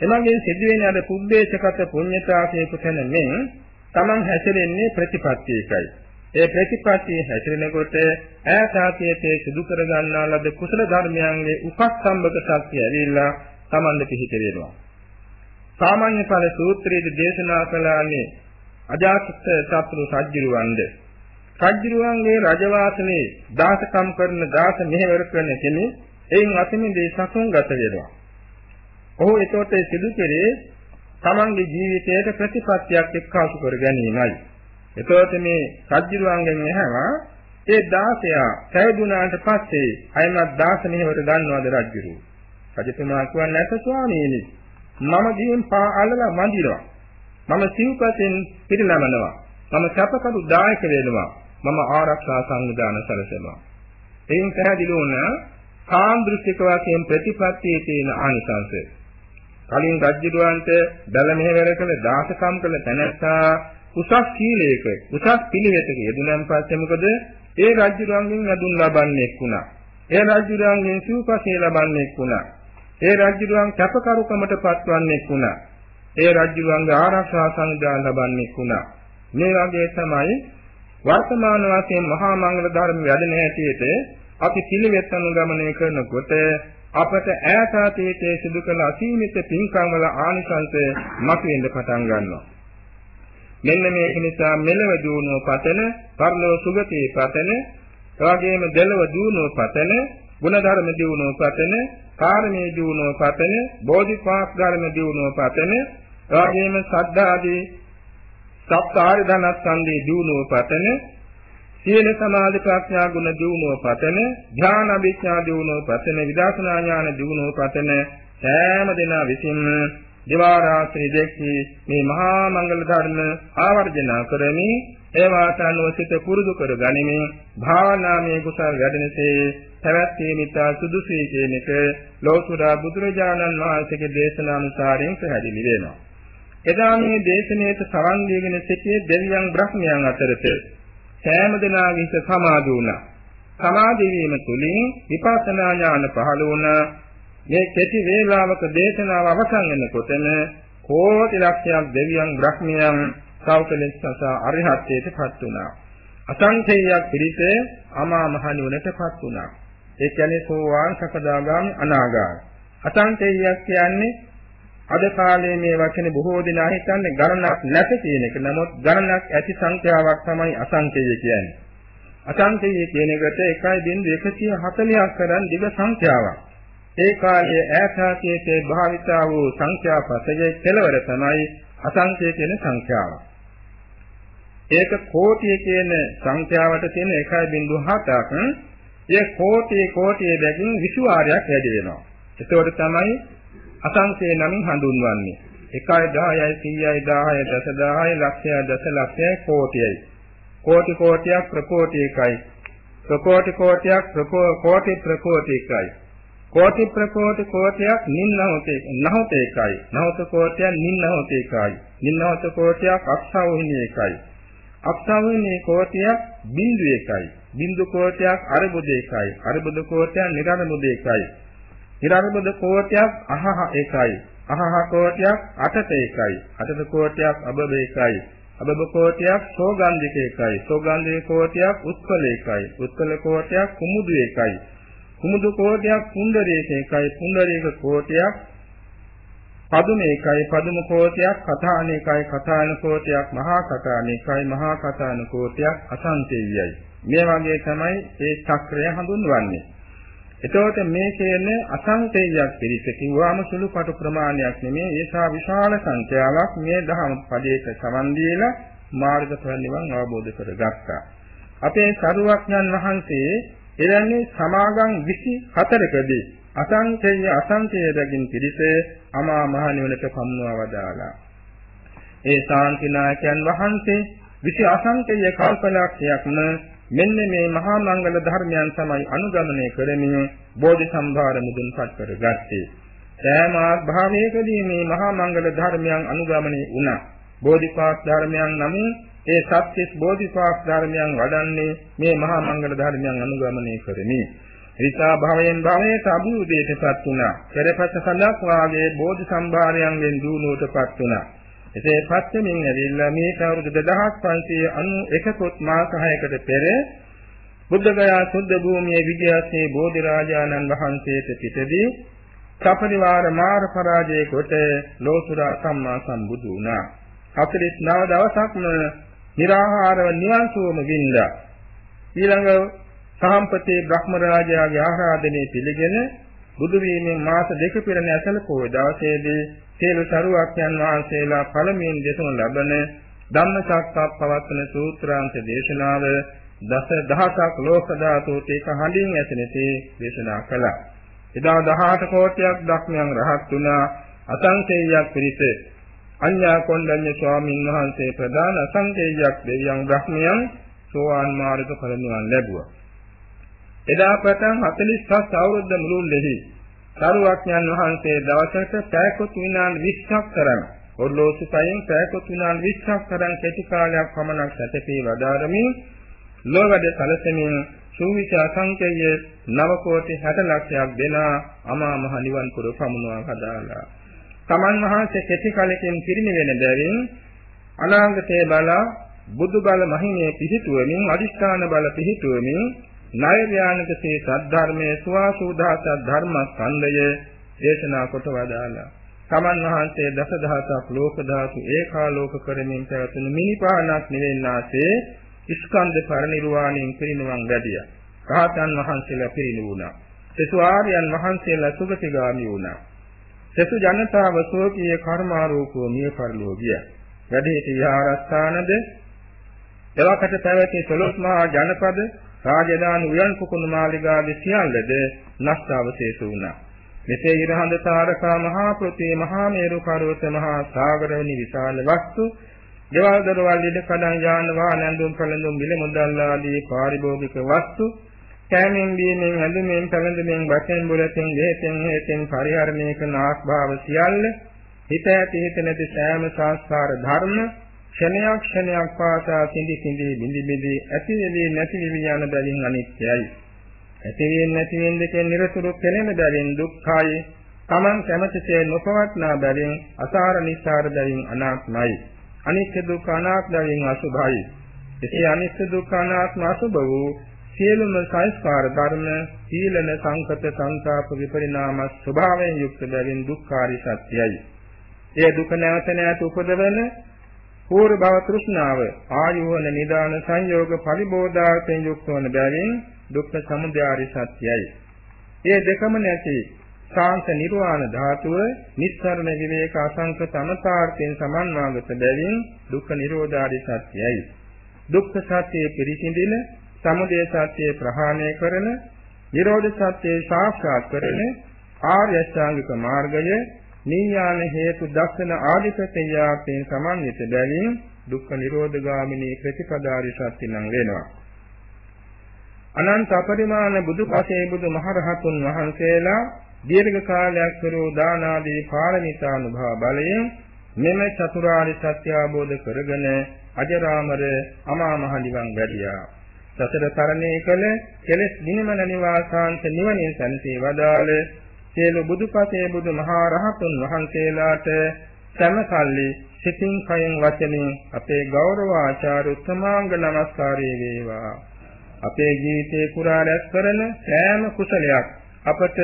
එමගින් සිදුවෙන අර පුද්දේශගත පුණ්‍යතාවයේ පුතන මෙන් තමන් හැසිරෙන්නේ ප්‍රතිපත්තියකයි. ඒ ප්‍රතිපත්තිය හැසිරෙනකොට ඈතාතියේ සිදු කර ගන්නා ලද කුසල ධර්මයන්ගේ උපස්සම්බක ශක්තිය ඇවිල්ලා තමන්ට පිහිට වෙනවා. සාමාන්‍ය ඵල සූත්‍රයේදී දේශනා කළානේ අජාසත් සත්‍රු සජ්ජිරවන්ද රජුරුවන්ගේ රජවාසනේ දාසකම් කරන දාස මෙහෙවර කරන කෙනෙක් එයින් අසමින්දී සසුන්ගත වෙනවා. ඔහු එතකොට සිදු කෙරේ තමන්ගේ ජීවිතයට ප්‍රතිපත්තියක් එක්කාසු කර ගැනීමයි. එතකොට මේ රජුරුවන්ගෙන් ඇහවා ඒ දාසයා පැවිදුණාට පස්සේ අයමත් දාස මෙහෙවර ගන්නවද රජුරු? රජතුමා කියන්නේ නැත ස්වාමීනි. මම ගිහින් පා අල්ලලා මන්දිනවා. මම සිව්පසෙන් පිරිනමනවා. මම සැපකඩු දායක වෙනවා. මම ආරක්ෂා සංවිධාන සැලසෙනවා. එයින් පැහැදිලි වුණ කාන්දෘෂ්ටික වශයෙන් ප්‍රතිපත්තියේ තියෙන ආනිසංශය. කලින් රජුවන්ට බැල මෙහෙවර කළ දාසකම් කළ තැනැත්තා උසස් සීලයක උසස් පිළිවෙතක යෙදුණන් පස්සේ මොකද ඒ රජුරංගෙන් යදුන් ලබන්නේ වුණා. ඒ රජුරංගෙන් සිව්පසේ ලබන්නේ වුණා. ඒ රජුරං කැපකරුකමට පත්වන්නේ වුණා. ඒ රජුරංගේ ආරක්ෂා සංවිධාන ලබන්නේ වුණා. මේ වගේ තමයි වර්තමාන වශයෙන් මහා මංගල ධර්ම වැඩෙන හැටියට අපි පිළිවෙත් අනුගමනය කරනකොට අපට ඈත අතීතයේ සිදු කළ අසීමිත පින්කම් වල ආනිසංස මතුවෙන්න පටන් ගන්නවා. මෙන්න මේක නිසා මෙලව දුණුව පතන, පරලෝ සුගතියේ පතන, එවැගේම දෙලව දුණුව පතන, ගුණධර්ම දිනුව පතන, කාරණේ දිනුව පතන, බෝධිපාක් ධර්ම දිනුව පතන, එවැගේම සද්ධාදී සත්කාර ධනස්කන්ධේ දිනුව පතන, සීල සමාධි ප්‍රඥා ගුණ දිනුව පතන, ඥාන අභිඥා දිනුව පතන, විදර්ශනා ඥාන දිනුව පතන සෑම දෙනා විසින් දිවා රාත්‍රී දෙකී මේ මහා මංගල ධර්ම ආවර්ජන කරමින් ඒවාට අනුව සිත පුරුදු කර ගනිමින් භාවනාමය කුසල් වැඩෙනසේ පැවැත්වීමිතා සුදුසුයි කියන එක ලෝතුරා බුදුරජාණන් වහන්සේගේ දේශනානුසාරයෙන් පැහැදිලි වෙනවා. එදා මේ දේශනාවට සවන් දීගෙන සිටියේ දෙවියන් බ්‍රහ්මයන් අතරත සෑම දෙනාගේ සමාධි වුණා. සමාධි වීම තුලින් විපස්සනා ඥාන පහළ වුණා. මේ කෙටි වේලාවක දේශනාව අවසන් වෙනකොටම කෝටි ලක්ෂයක් දෙවියන් බ්‍රහ්මයන් සෞකලෙස්සස අරිහත්ත්වයටපත් වුණා. අසංඛේයයක් පිළිස අමා මහ නිවනටපත් වුණා. ඒ කියන්නේ සෝවාන් සකදාගාමි අනාගාමි. අසංඛේයයක් කියන්නේ අද කාලේ මේ වචනේ බොහෝ දෙනා හිතන්නේ ගණනක් නැත කියන එක. නමුත් ගණනක් ඇති සංඛ්‍යාවක් තමයි අසංඛේය කියන්නේ. අසංඛේය කියන එකට 1.140ක් තරම් දිග සංඛ්‍යාවක්. ඒ කාලයේ ඈතාකයේ භාවිතා වූ සංඛ්‍යාපතයේ කෙලවර තමයි අසංඛ්‍ය කියන සංඛ්‍යාව. ඒක කෝටිය කියන සංඛ්‍යාවට තියෙන 1.7ක් ඒ කෝටිය කෝටිය බැගින් 20 වාරයක් වැඩි වෙනවා. ඒතකොට තමයි අසංඛ්‍ය නමින් හඳුන්වන්නේ. 1යි 10යි 100යි 10යි දසදහයි ලක්ෂයයි දසලක්ෂයයි කෝටියයි. කෝටි කෝටියක් ප්‍රකෝටි එකයි. ප්‍රකෝටි කෝටියක් ප්‍රකෝටි ප්‍රකෝටි එකයි. කෝටි ප්‍රකෝටි කෝටියක් නින්නහොතේ නහොතේ එකයි. නහොත කෝටියක් නින්නහොතේ එකයි. නින්නහොත කෝටියක් අක්ෂාවහිනී එකයි. අක්ෂාවහිනී කෝටියක් බිඳු එකයි. බිඳු කෝටියක් අරබුද එකයි. අරබුද කෝටියක් නිරාරබුද එකයි. නිරාරබුද කෝටියක් අහහ එකයි. අහහ කෝටියක් අටත එකයි. අටත කෝටියක් අබබ එකයි. අබබ කෝටියක් සෝගන්ධික එකයි. සෝගන්ධික කෝටියක් උත්කල එකයි. උත්කල කෝටියක් කුමුදු එකයි. කුමුදු කෝටයක් කුණ්ඩරේකයි කුණ්ඩරේක කෝටයක් පදුමේකයි පදුම කෝටයක් කථානේකයි කථාන කෝටයක් මහා කථානේකයි මහා කථාන කෝටයක් අසංකේයයි මේ වගේ තමයි ඒ චක්‍රය හඳුන්වන්නේ. එතකොට මේ කියන්නේ අසංකේයයක් පිළිස කිව්වාම සුළු පටු ප්‍රමාණයක් නෙමෙයි. ඒසා විශාල සංඛ්‍යාවක් මේ දහම් පදයට සමන් දීලා මාර්ගඵල නිවන් අවබෝධ කරගත්තා. අපේ සරුවක්ඥන් වහන්සේ එවැනි සමාගම් 24කදී අසංකේය අසංකේය දකින් පිළිස අමා මහ නිවනට පමුණවා වදාලා. ඒ ශාන්තිනායකයන් වහන්සේ විසි අසංකේය කල්පලක්ෂයක්ම මෙන්න මේ මහා මංගල ධර්මයන් තමයි අනුගමනය කරමින් බෝධි සම්භාර මුදුන්පත් කරගත්තේ. සෑම භාවයකදී මේ මහා මංගල ධර්මයන් අනුගමනය වුණා. බෝධිපාක් ධර්මයන් නමින් ඒ සත්‍විස් බෝධිපාක් ධර්මයන් වඩන්නේ මේ මහා මංගල ධර්මයන් අනුගමනය කරමි. ඊතා භවයෙන් භවයට අභිවෘද්ධියටපත් වුණා. පෙරපස සඳක් වාගේ බෝධි සම්භාරයන්ගෙන් දුණුවටපත් වුණා. එසේ පස්වෙමින් ඇවිල්ලා මේ අවුරුදු 2591 කුත් මාස 6කට පෙර බුද්ධගයා සුද්ධ භූමියේ විජයසේ බෝධි රාජානන් වහන්සේට පිටදී සපරිවාර මාර පරාජය කොට ලෝතුරා සම්මා සම්බුදු වුණා. 49 දවසක්ම निराහාරව නිවන් සුවම වින්දා. ඊළඟ සහම්පතේ බ්‍රහ්ම රාජයාගේ ආරාධනය පිළිගෙන බුදු වීමෙන් මාස දෙක පෙර නැසල පොය දවසේදී සියලු සරුවක්යන් වහන්සේලා පළමුවෙන් දෙසන ලබන ධම්මචක්කප්පවත්තන සූත්‍රාන්ත දේශනාව දස දහසක් ලෝක ධාතුත් ඒක හඬින් ඇසෙනසේ දේශනා කළා. එදා 18 කෝටියක් ධක්මයන් රහත් වුණා අසංකේයයක් පිරිස අඤ්ඤා කොණ්ඩඤ්ඤ ස්වාමීන් වහන්සේ ප්‍රදාන අසංකේයයක් දෙවියන් බ්‍රහ්මයන් සෝවාන් මාර්ග ඵල නිවන් ලැබුවා. එදා පටන් 45 අවුරුද්ද මුළුල්ලේහි සරුවක්ඥන් වහන්සේ දවසකට පැයකොත් විනාඩි 20ක් තරම් ඔර්ලෝසු පයෙන් පැයකොත් විනාඩි 20ක් තරම් කෙටි කාලයක් පමණක් සැතපී වදාරමින් ලෝකද සැලසෙමින් සූවිච අසංකේය නව කෝටි 60 ලක්ෂයක් දෙන අමා මහ නිවන් පුර පමුණවා හදාලා. තමන් වහන්සේ කෙටි කලකින් පිරිනිවෙන බැවින් අනාගතයේ බලා බුදු බල මහිමේ පිහිටුවමින් අදිෂ්ඨාන බල පිහිටුවමින් නෛර්යානික සේ සද්ධර්මයේ සුවාසුදාස ධර්මස්කන්ධය දේශනා කොට වදාලා. තමන් වහන්සේ දසදහසක් ලෝක ධාතු ඒකාලෝක කරමින් පැවතුණු මිනිපානක් නිවෙන්නාසේ ස්කන්ධ පරිනිර්වාණයෙන් පිරිනුවන් වැඩියා. රහතන් වහන්සේලා පිරිනුණා. සසු ආර්යයන් වහන්සේලා සුගතිගාමි වුණා. සසු ජනතාව සෝකීය කර්මාරූපෝ මිය පරලෝ ගියා. වැඩිහිටි විහාරස්ථානද එවකට පැවති සොළොස් මහා ජනපද රාජධානි උයන් කුකුණු මාලිගාවේ සියල්ලද නෂ්ටාවශේෂ වුණා. මෙසේ ඉරහඳ තාරකා මහා පෘථිවි මහා මේරු පර්වත මහා සාගරවනි විශාල වස්තු දේවල් දරවල් ඉද කඩන් යාන වාහන ඇඳුම් පැළඳුම් මිල මුදල් ආදී පාරිභෝගික වස්තු කෑමෙන් බීමෙන් ඇඳුමෙන් පැළඳුමෙන් වශයෙන් බුලතෙන් දෙහෙතෙන් හේතෙන් පරිහරණය කරන ආස්භාව සියල්ල හිත ඇති හිත නැති සෑම සංස්කාර ධර්ම ක්ෂණයක් ක්ෂණයක් පාසා සිඳි සිඳි බිඳි බිඳි ඇති වෙවි නැති වෙවි යන බැවින් අනිත්‍යයි. ඇති වෙන්නේ නැති වෙන දෙකෙන් නිරතුරු කෙලෙන බැවින් දුක්ඛයි. තමන් කැමැතිසේ නොපවත්නා බැවින් අසාර නිස්සාර බැවින් අනාත්මයි. අනිත්‍ය දුක්ඛ අනාත්ම බැවින් අසුභයි. එසේ අනිත්‍ය දුක්ඛ අනාත්ම අසුභ වූ සියලුම සංස්කාර ධර්ම සීලන සංකත සංකාප විපරිණාම ස්වභාවයෙන් යුක්ත බැවින් දුක්ඛාරි සත්‍යයි. ඒ දුක නැවත නැවත උපදවන පූර්ව භව තෘෂ්ණාව ආයෝහන නිදාන සංයෝග පරිබෝධාර්ථයෙන් යුක්ත වන බැවින් දුක්ඛ සමුදයාරි සත්‍යයි. ඒ දෙකම නැති ශාන්ත නිර්වාණ ධාතුව නිස්සරණ විවේක අසංක තමතාර්ථයෙන් සමන්වාගත බැවින් දුක්ඛ නිරෝධාරි සත්‍යයි. දුක්ඛ සත්‍යයේ පිරිසිඳින සමුදය සත්‍යය ප්‍රහාණය කරන නිරෝධ සත්‍යය සාක්ෂාත් කරන ආර්ය අෂ්ටාංගික මාර්ගය නිඥාන හේතු දක්ෂන ආදිපත්‍යාපයෙන් සමන්විත බැවින් දුක්ඛ නිරෝධ ගාමිනී ප්‍රතිපදාරි සත්‍ය නම් වෙනවා. අනන්ත අපරිමාණ බුදු පසේ බුදු මහරහතුන් වහන්සේලා දීර්ඝ කාලයක් පෙරෝ දාන ආදී පාරමිතානුභව බලයෙන් මෙම චතුරාර්ය සත්‍ය අවබෝධ කරගෙන අජරාමර අමා මහ නිවන් වැඩියා. සතර තරණය කළ කෙලෙස් නිමන නිවාසාන්ත නිවනින් සැනසී වදාළ සියලු බුදුපසේ බුදු මහා රහතුන් වහන්සේලාට සමකල්ලි සිතින් කයෙන් වචනින් අපේ ගෞරව ආචාර උත්තමාංග නමස්කාරය වේවා. අපේ ජීවිතේ පුරා රැස් කරන සෑම කුසලයක් අපට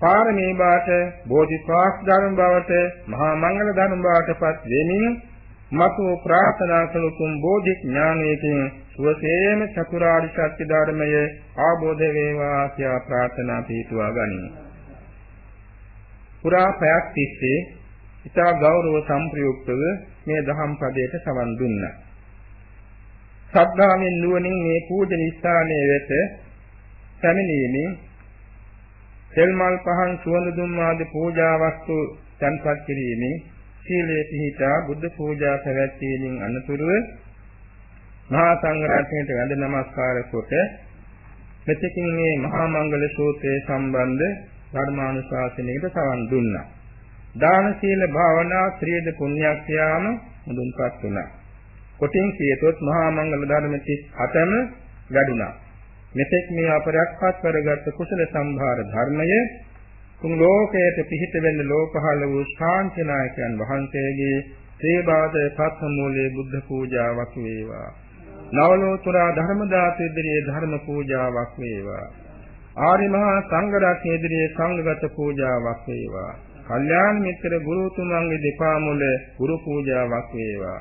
පාරමී බාට බෝධිපාක් ධර්ම බවට මහා මංගල ධර්ම බවටපත් වෙමින් මතු ප්‍රාර්ථනා කළ උතුම් බෝධි ඥානයෙන් සුවසේම චතුරාර්ය සත්‍ය ධර්මය ආબોධ වේවා කියා ප්‍රාර්ථනා පිටුවා ගනිමු. පුරා පැයක් තිස්සේ ඉතා ගෞරව සම්ප්‍රයුක්තව මේ දහම් පදයට සවන් දුන්නා. ශ්‍රද්ධාවෙන් නුවණින් මේ පූජන ස්ථානයේ වෙත පැමිණීමේ තෙල්මල් පහන් සුවඳ දුම් ආදී පූජා වස්තු තන්පත් කිරීමේ සීලේ පිහිටා බුද්ධ පූජා පැවැත්වීමෙන් අනතුරුව මහා සංඝ රත්නයට වැඳ නමස්කාර කොට මෙතකින් මේ මහා මංගල සූත්‍රයේ සම්බන්ධ ධර්මානුශාසනයකට සවන් දුන්නා. දාන සීල භාවනා ත්‍රිවිධ පුණ්‍යක්‍රියාම මුදුන්පත් වුණා. කොටින් කියතොත් මහා මංගල ධර්ම 38ම වැඩුණා. මෙතෙක් මේ අපරක්පත් කරගත් කුසල සම්භාර ධර්මය තුන් ලෝකයට පිහිට වෙන්න ලෝකහල වූ ශාන්තිනායකයන් වහන්සේගේ සේවාද පත්මූලයේ බුද්ධ පූජාවක් වේවා. නවලෝතුරා ධර්ම දාත ඉදිරියේ ධර්ම පූජාවක් වේවා. ආරි මහා සංඝ රත්න ඉදිරියේ සංඝගත පූජාවක් වේවා. කල්යාණ මිත්‍ර ගුරුතුමන්ගේ දෙපා මුල ගුරු පූජාවක් වේවා.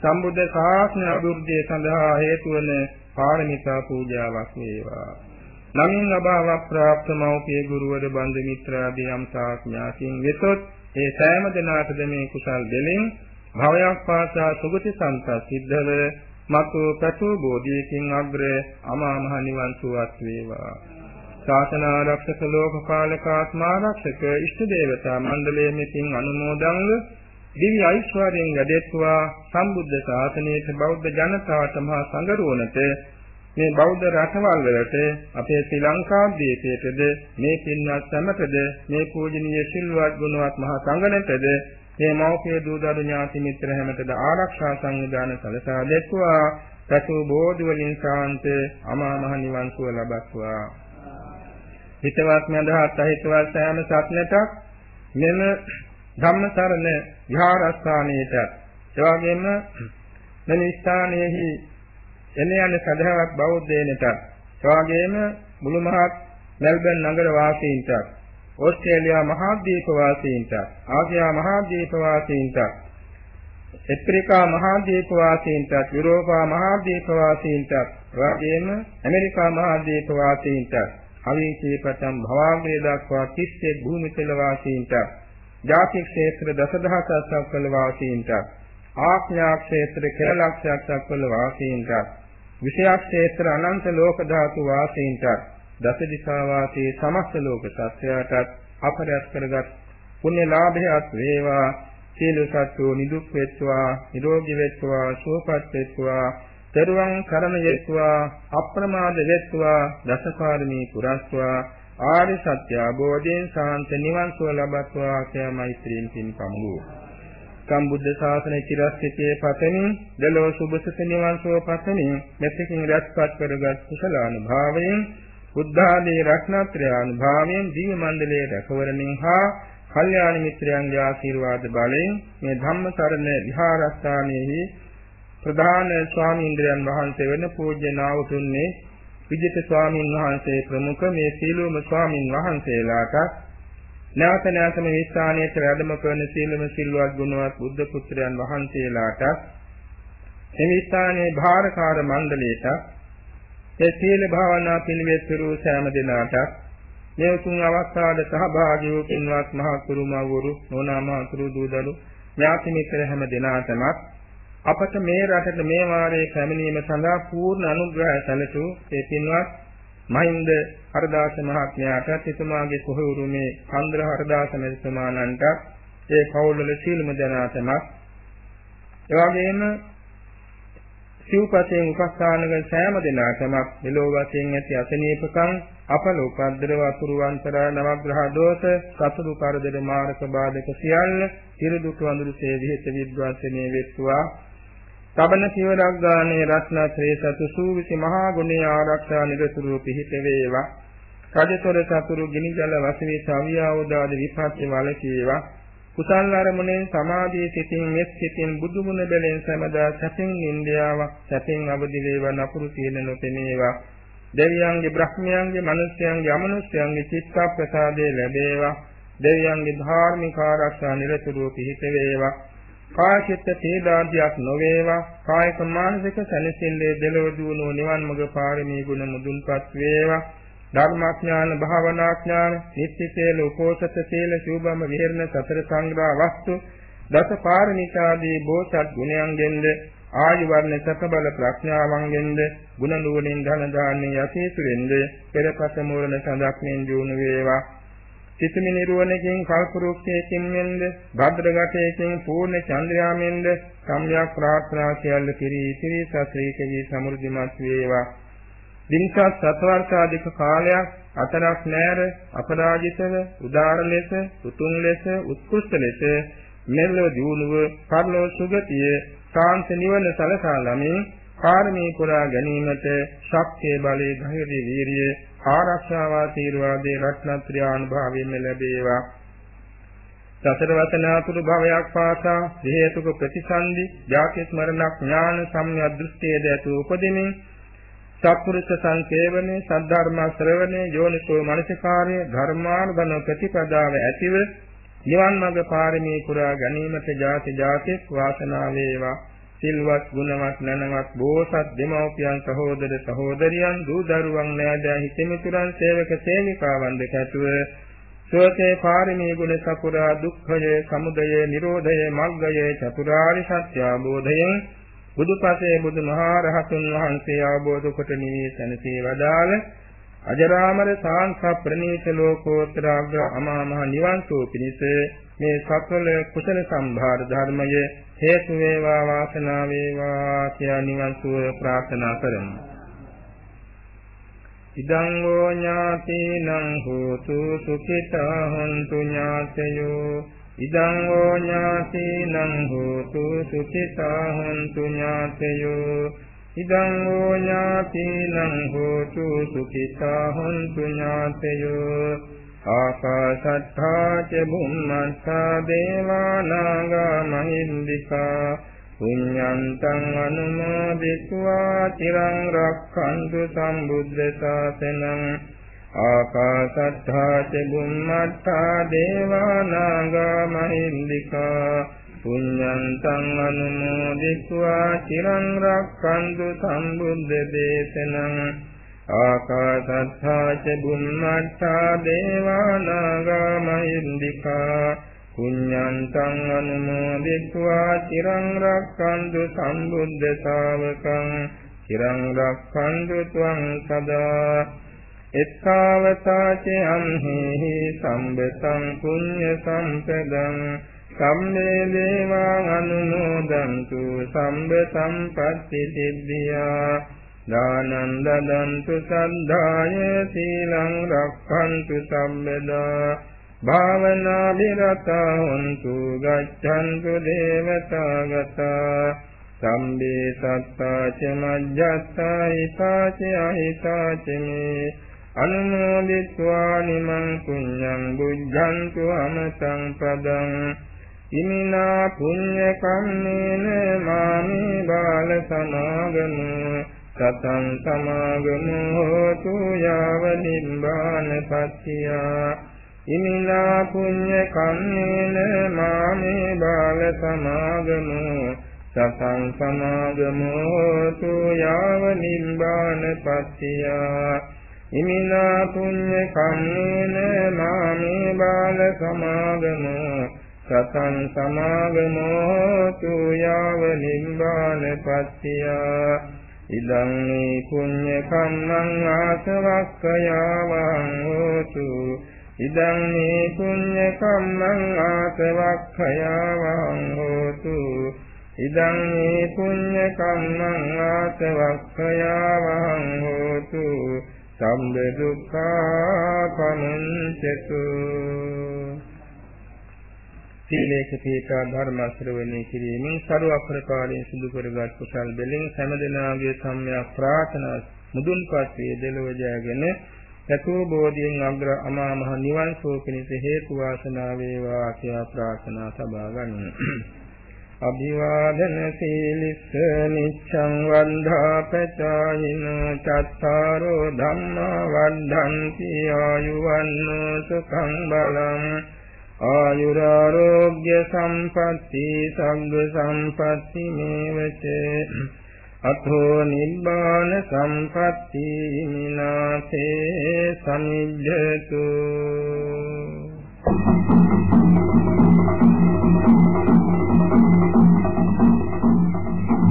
සම්බුද්ධ ශාසන අභිවෘද්ධිය සඳහා හේතු වන පාරමිතා පූජාවක් වේවා. නමින් ලබාව ප්‍රාප්ත මෞපිය ගුරුවර බන්දු මිත්‍රාදී යම් සාඥාකින් වෙතොත් ඒ සෑම දිනාටද මේ කුසල් දෙලින් භවයක් පාසා සුගති සම්පත් සිද්ධව මතු පැතු බෝධියකින් අග්‍ර අමා මහ නිවන් සුවත් වේවා. ශාසන ආරක්ෂක ලෝකපාලක ආත්මාරක්ෂක ඉෂ්ට දේවතා මණ්ඩලයේ මෙතින් අනුමෝදන්ව දිව්‍ය ඓශ්වර්යයෙන් වැඩෙත්වා සම්බුද්ධ ශාසනයේ බෞද්ධ ජනතාවට මහා සංගරුවනට මේ බෞද්ධ රටවල් වලට අපේ ශ්‍රී ලංකාද්වීපයේද මේ පින්වත් සමතද මේ පූජනීය සිල්වත් ගුණවත් මහා සංඝනටද මේ මෞඛ්‍ය දූ දරු ඥාති මිත්‍ර හැමතෙද ආරක්ෂා සංවිධාන සලසා දෙත්වා. සතු බෝධි වලින් ශාන්ත අමා මහ නිවන් සුව ලබත්වා. හිතවත් මඳහත් අහිතවත් සෑම සත්නටක් මෙම ධම්මසරණ විහාරස්ථානයේට එවාගෙම මෙම ස්ථානයේහි එන යන සදහවත් බෞද්ධයනට එවාගෙම මුළු මහත් මෙල්බන් නගර වාසීන්ට ඕස්ට්‍රේලියා මහාද්වීප වාසීන්ට ආසියා මහාද්වීප වාසීන්ට ඇෆ්‍රිකා මහාද්වීප වාසීන්ට යුරෝපා මහාද්වීප වාසීන්ට එවාගෙම ඇමරිකා මහාද්වීප වාසීන්ට අවීචී පතම් භවාග්‍රේ දක්වා 31 භූමිතල වාසීන්ට ජාති ක්ෂේත්‍ර දසදහසක් සක්වල වාසීන්ට ආඥා ක්ෂේත්‍ර කෙලලක්ෂයක් සක්වල වාසීන්ට විෂයක් ක්ෂේත්‍ර අනන්ත ලෝක ධාතු වාසීන්ට දස දිසා වාසී සමස්ත ලෝක සත්‍යයටත් අපරයක් කරගත් පුණ්‍ය ලාභයත් වේවා. සීල සත්වෝ නිදුක් වෙත්වා නිරෝගී වෙත්වා සුවපත් වෙත්වා තෙරුවන් කරණ යෙත්වා අප්‍රමාද වෙත්වා දසපාරමී පුරස්වා ආරි සත්‍ය අවබෝධයෙන් සාන්ත නිවන් සුව ලබත්වා කියා මෛත්‍රියෙන් පින් පමුණු. සම්බුද්ධ ශාසනයේ චිරස්ථිතයේ පතමින් දලෝ සුභසත නිවන් සුව පතමින් මෙතකින් රැස්පත් කරගත් කුසලානුභාවයෙන් බුද්ධ ආදී රත්නත්‍රය අනුභාවයෙන් දිව්‍ය මණ්ඩලයේ රැකවරණින් හා කල්යාණ මිත්‍රයන්ගේ ආශිර්වාද බලයෙන් මේ ධම්මසරණ විහාරස්ථානයේහි ප්‍රධාන ස්වාමීන්ද්‍රයන් වහන්සේ වෙන පූජ්‍ය නාවතුන්නේ විජිත ස්වාමින් වහන්සේ ප්‍රමුඛ මේ සීලෝම ස්වාමින් වහන්සේලාට නැවත නැවත මේ ස්ථානයේ වැඩම කරන සීලම සිල්වත් ගුණවත් බුද්ධ පුත්‍රයන් වහන්සේලාට මේ ස්ථානයේ භාරකාර මණ්ඩලයට ඒ සීල භාවනා පිළිවෙත් පිරු සෑම දිනාට මේ උතුම් අවස්ථාවට සහභාගී වූ පින්වත් මහා කුරුමවරු නෝනා මහා කුරු දූදරු ඥාති මිත්‍ර හැම දිනාටමත් අපට මේ රටට මේ වාරයේ පැමිණීම සඳහා පූර්ණ අනුග්‍රහය සැලසූ ඒ පින්වත් මහින්ද හරදාස මහත්මයාට එතුමාගේ කොහොරුමේ චන්ද්‍ර හරදාස මහත්මයාණන්ට ඒ පවුල්වල සීලම දනාතම එවාගෙම සිව්පසයෙන් උපස්ථානක සෑම දිනකටම මෙලෝ වශයෙන් ඇති අසනීපකම් අපල උපද්දව අතුරු අන්තරා නවග්‍රහ දෝෂ සතුරු කරදර මාරක බාධක සියල්ල සිරු දුක් වඳුරු සේ විහෙත විද්වාසනේ වෙත්වා සබන සිවරක් ගානේ රත්නත්‍රේ සතු සූවිසි මහා ගුණේ ආරක්ෂා නිරතුරු පිහිට වේවා. රජතොර සතුරු ගිනි ජල වශයෙන් සවියාවදාද විපත්ති වලකීවා. කුසල් අරමුණෙන් සමාධියේ සිටින් මෙත් සිටින් බුදුමුණ බැලෙන් සමදා සැපින් ඉන්දියාවක් සැපින් අවදි වේවා නපුරු තියෙන නොපෙනේවා. දෙවියන්ගේ බ්‍රහ්මයන්ගේ මිනිස්යන්ගේ අමනුෂ්‍යයන්ගේ චිත්ත ප්‍රසාදේ ලැබේවා. දෙවියන්ගේ ධාර්මික ආරක්ෂා නිරතුරු පිහිට වේවා. කායික තේදාදියක් නොවේවා කායික මානසික සැනසෙල්ලේ දෙලොව දුණු නිවන් මඟ පාරමී ගුණ මුදුන්පත් වේවා ධර්මාඥාන භාවනාඥාන නිත්‍ය සීල උපෝසත සීල සූබම විහෙරණ සතර සංග්‍රහ වස්තු දස පාරමිතාදී බෝසත් ගුණයන්ගෙන්ද ආයු වර්ණ සත බල ප්‍රඥාවන්ගෙන්ද ගුණ නුවණින් ධන දාන්නේ යසීසු වෙන්ද පෙරපස මූලන සඳක්ෙන් ජීුණු වේවා. සිතමි නිරුවණකින් කල්පරුක්ෂයකින් මෙන්ද භද්‍රගතයකින් පූර්ණ චන්ද්‍රයාමෙන්ද සම්‍යක් ප්‍රාර්ථනා සියල්ල පිරී ඉතිරි සත්‍රීකී සමෘද්ධිමත් වේවා. දිනසත් සතවර්ෂාධික කාලයක් අතරක් නැර අපරාජිතව උදාර ලෙස උතුම් ලෙස උත්කෘෂ්ඨ ලෙස මෙලොව දියුණුව පරලෝ සුගතිය සාන්ත නිවන සලසා ළමින් කාර්මී පුරා ගැනීමට ශක්තිය බලය ධෛර්ය වීරිය ආරක්ෂාව ආශිර්වාදේ රත්නත්‍රි අනුභවයෙන් ලැබේවා. සතර වසනාතුරු භවයක් පාසා හේතුක ප්‍රතිසන්දි ජාති ස්මරණක් ඥාන සම්‍යක් දෘෂ්ටියද ඇතු උපදිමින් සත්පුරුෂ සංකේවනේ සද්ධර්ම ශ්‍රවණේ යෝනිසෝ මනසිකාර්ය ධර්මානුගම ප්‍රතිපදාව ඇතිව නිවන් මඟ පාරමී පුරා ගැනීමට ජාති ජාතික් වාසනාව වේවා. සිල්වත් ගුණවත් නැනවත් බෝසත් දෙමව්පියන් සහෝදර සහෝදරියන් දූ දරුවන් නෑදෑ හිතමිතුරන් සේවක සේවිකාවන් දෙකතුව සෝතේ පාරමී ගුණ සපුරා දුක්ඛය සමුදය නිරෝධය මග්ගය චතුරාර්ය සත්‍ය අවබෝධයෙන් බුදුපසේ බුදුමහා රහතුන් වහන්සේ අවබෝධ කොට නිවී සැනසී වදාළ අජරාමර සාංඛ ප්‍රණීත ලෝකෝත්තර අග්‍ර අමා මහ නිවන් සෝ පිණිස මේ සකල කුසල සම්භාර ධර්මය හේතු වේවා වාසනාව වේවා කියා නිවන් සුව ප්‍රාර්ථනා කරමු. ඉදං ෝ ඥාතිනං හෝතු සුඛිතා හොන්තු ඥාතයෝ ඉදං වූ ඥාතිනං හෝතු සුඛිතා හොන්තු ඥාතයෝ. ඉදං වූ ඥාතිනං හෝතු සුඛිතා හොන්තු ඥාතයෝ. ආකාශත්තා ච බුම්මත්තා දේවානාග මහින්దికා. පුඤ්ඤන්තං අනුමෝදිත्वा තිරං රක්ඛන්තු සම්බුද්ධ ශාසනං. ආකාශත්තා ච බුම්මත්තා දේවානාගා මහින්దికා පුඤ්ඤන්තං අනුමෝදිත्वा চিරං රක්ඛන්තු සම්බුද්ධ දේශනං ආකාශත්තා ච බුම්මත්තා දේවානාගා මහින්దికා පුඤ්ඤන්තං අනුමෝදිත्वा চিරං රක්ඛන්තු සම්බුද්ධ ශාවකං চিරං රක්ඛන්තු ත්වං සදා එත්තාවතා ච අම්හි සම්බතං පුඤ්ඤ සම්පදං සම්මේ දේවා අනුමෝදන්තු සම්බ සම්පත්ති සිද්ධියා. දානං දදන්තු සද්ධාය සීලං රක්ඛන්තු සම්මෙදා භාවනා විරතා හොන්තු ගච්ඡන්තු දේවතා ගතා සම්බේ සත්තා ච මජ්ජත්තා හිතා ච අහිතා ච මේ අනුමෝදිत्वा නිමං පුඤ්ඤං බුද්ධන්තු අමතං පදං ඉමිනා පුඤ්ඤ කම්මේන මාමි බාල සමාගමෝ සතං සමාගමෝ හෝතු යාව නිබ්බාන පත්තියා ඉමිනා පුඤ්ඤ කම්මේන මාමේ බාල සමාගමෝ සතං සමාගමෝ හෝතු යාව නිබ්බාන පත්තියා ඉමිනා පුඤ්ඤ කම්මේන මාමේ බාල සමාගමෝ සතං සමාගමෝ හෝතු යාව නිබ්බාන පත්තියා. ඉදං මේ පුඤ්ඤ කම්මං ආසවක්ඛයාවං හෝතු. ඉදං මේ පුඤ්ඤ කම්මං ආසවක්ඛයාවං හෝතු. ඉදං මේ පුඤ්ඤ කම්මං ආසවක්ඛයාවං හෝතු. සම්බ දුක්ඛා පමුඤ්චතු සීලේක පීඨා ධර්ම ශ්‍රවණය කිරීමෙන් සරුවක්‍රකාරයෙන් සිදු කරගත් කුසල් බෙලින් සෑමදෙනාගේ සම්‍යක් ප්‍රාර්ථනා මුදුන්පත් වේ දෙලොව ජයගෙන සතෝ බෝධියෙන් අග්‍ර අමා මහ නිවන් සෝ පිණිස හේතු වාසනා වේවා කියලා ප්‍රාර්ථනා සබා ගන්න. අභිවාදන සීලිස්ස නිච්ඡං වන්දා පචායින චත්තාරෝ ධම්මා වද්ධන්ති ආයුවන්නෝ සුඛං බලං ආයුරාරෝග්‍ය සම්පatti සග්ග සම්පatti මේවච අතෝ නිබ්බාන සම්පatti මිනාසේ සමිජ්ජතු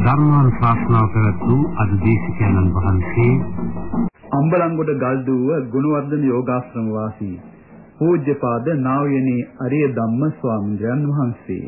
ධර්මාන් ශාස්ත්‍රාව පැවැත් වූ අද දේශිකානන් වහන්සේ අම්බලන්ගොඩ ගල්දුව ගුණවර්ධන යෝගාශ්‍රම වාසී පූජ්‍යපාද නා වූ අරිය ධම්ම ස්වාමීන් වහන්සේ.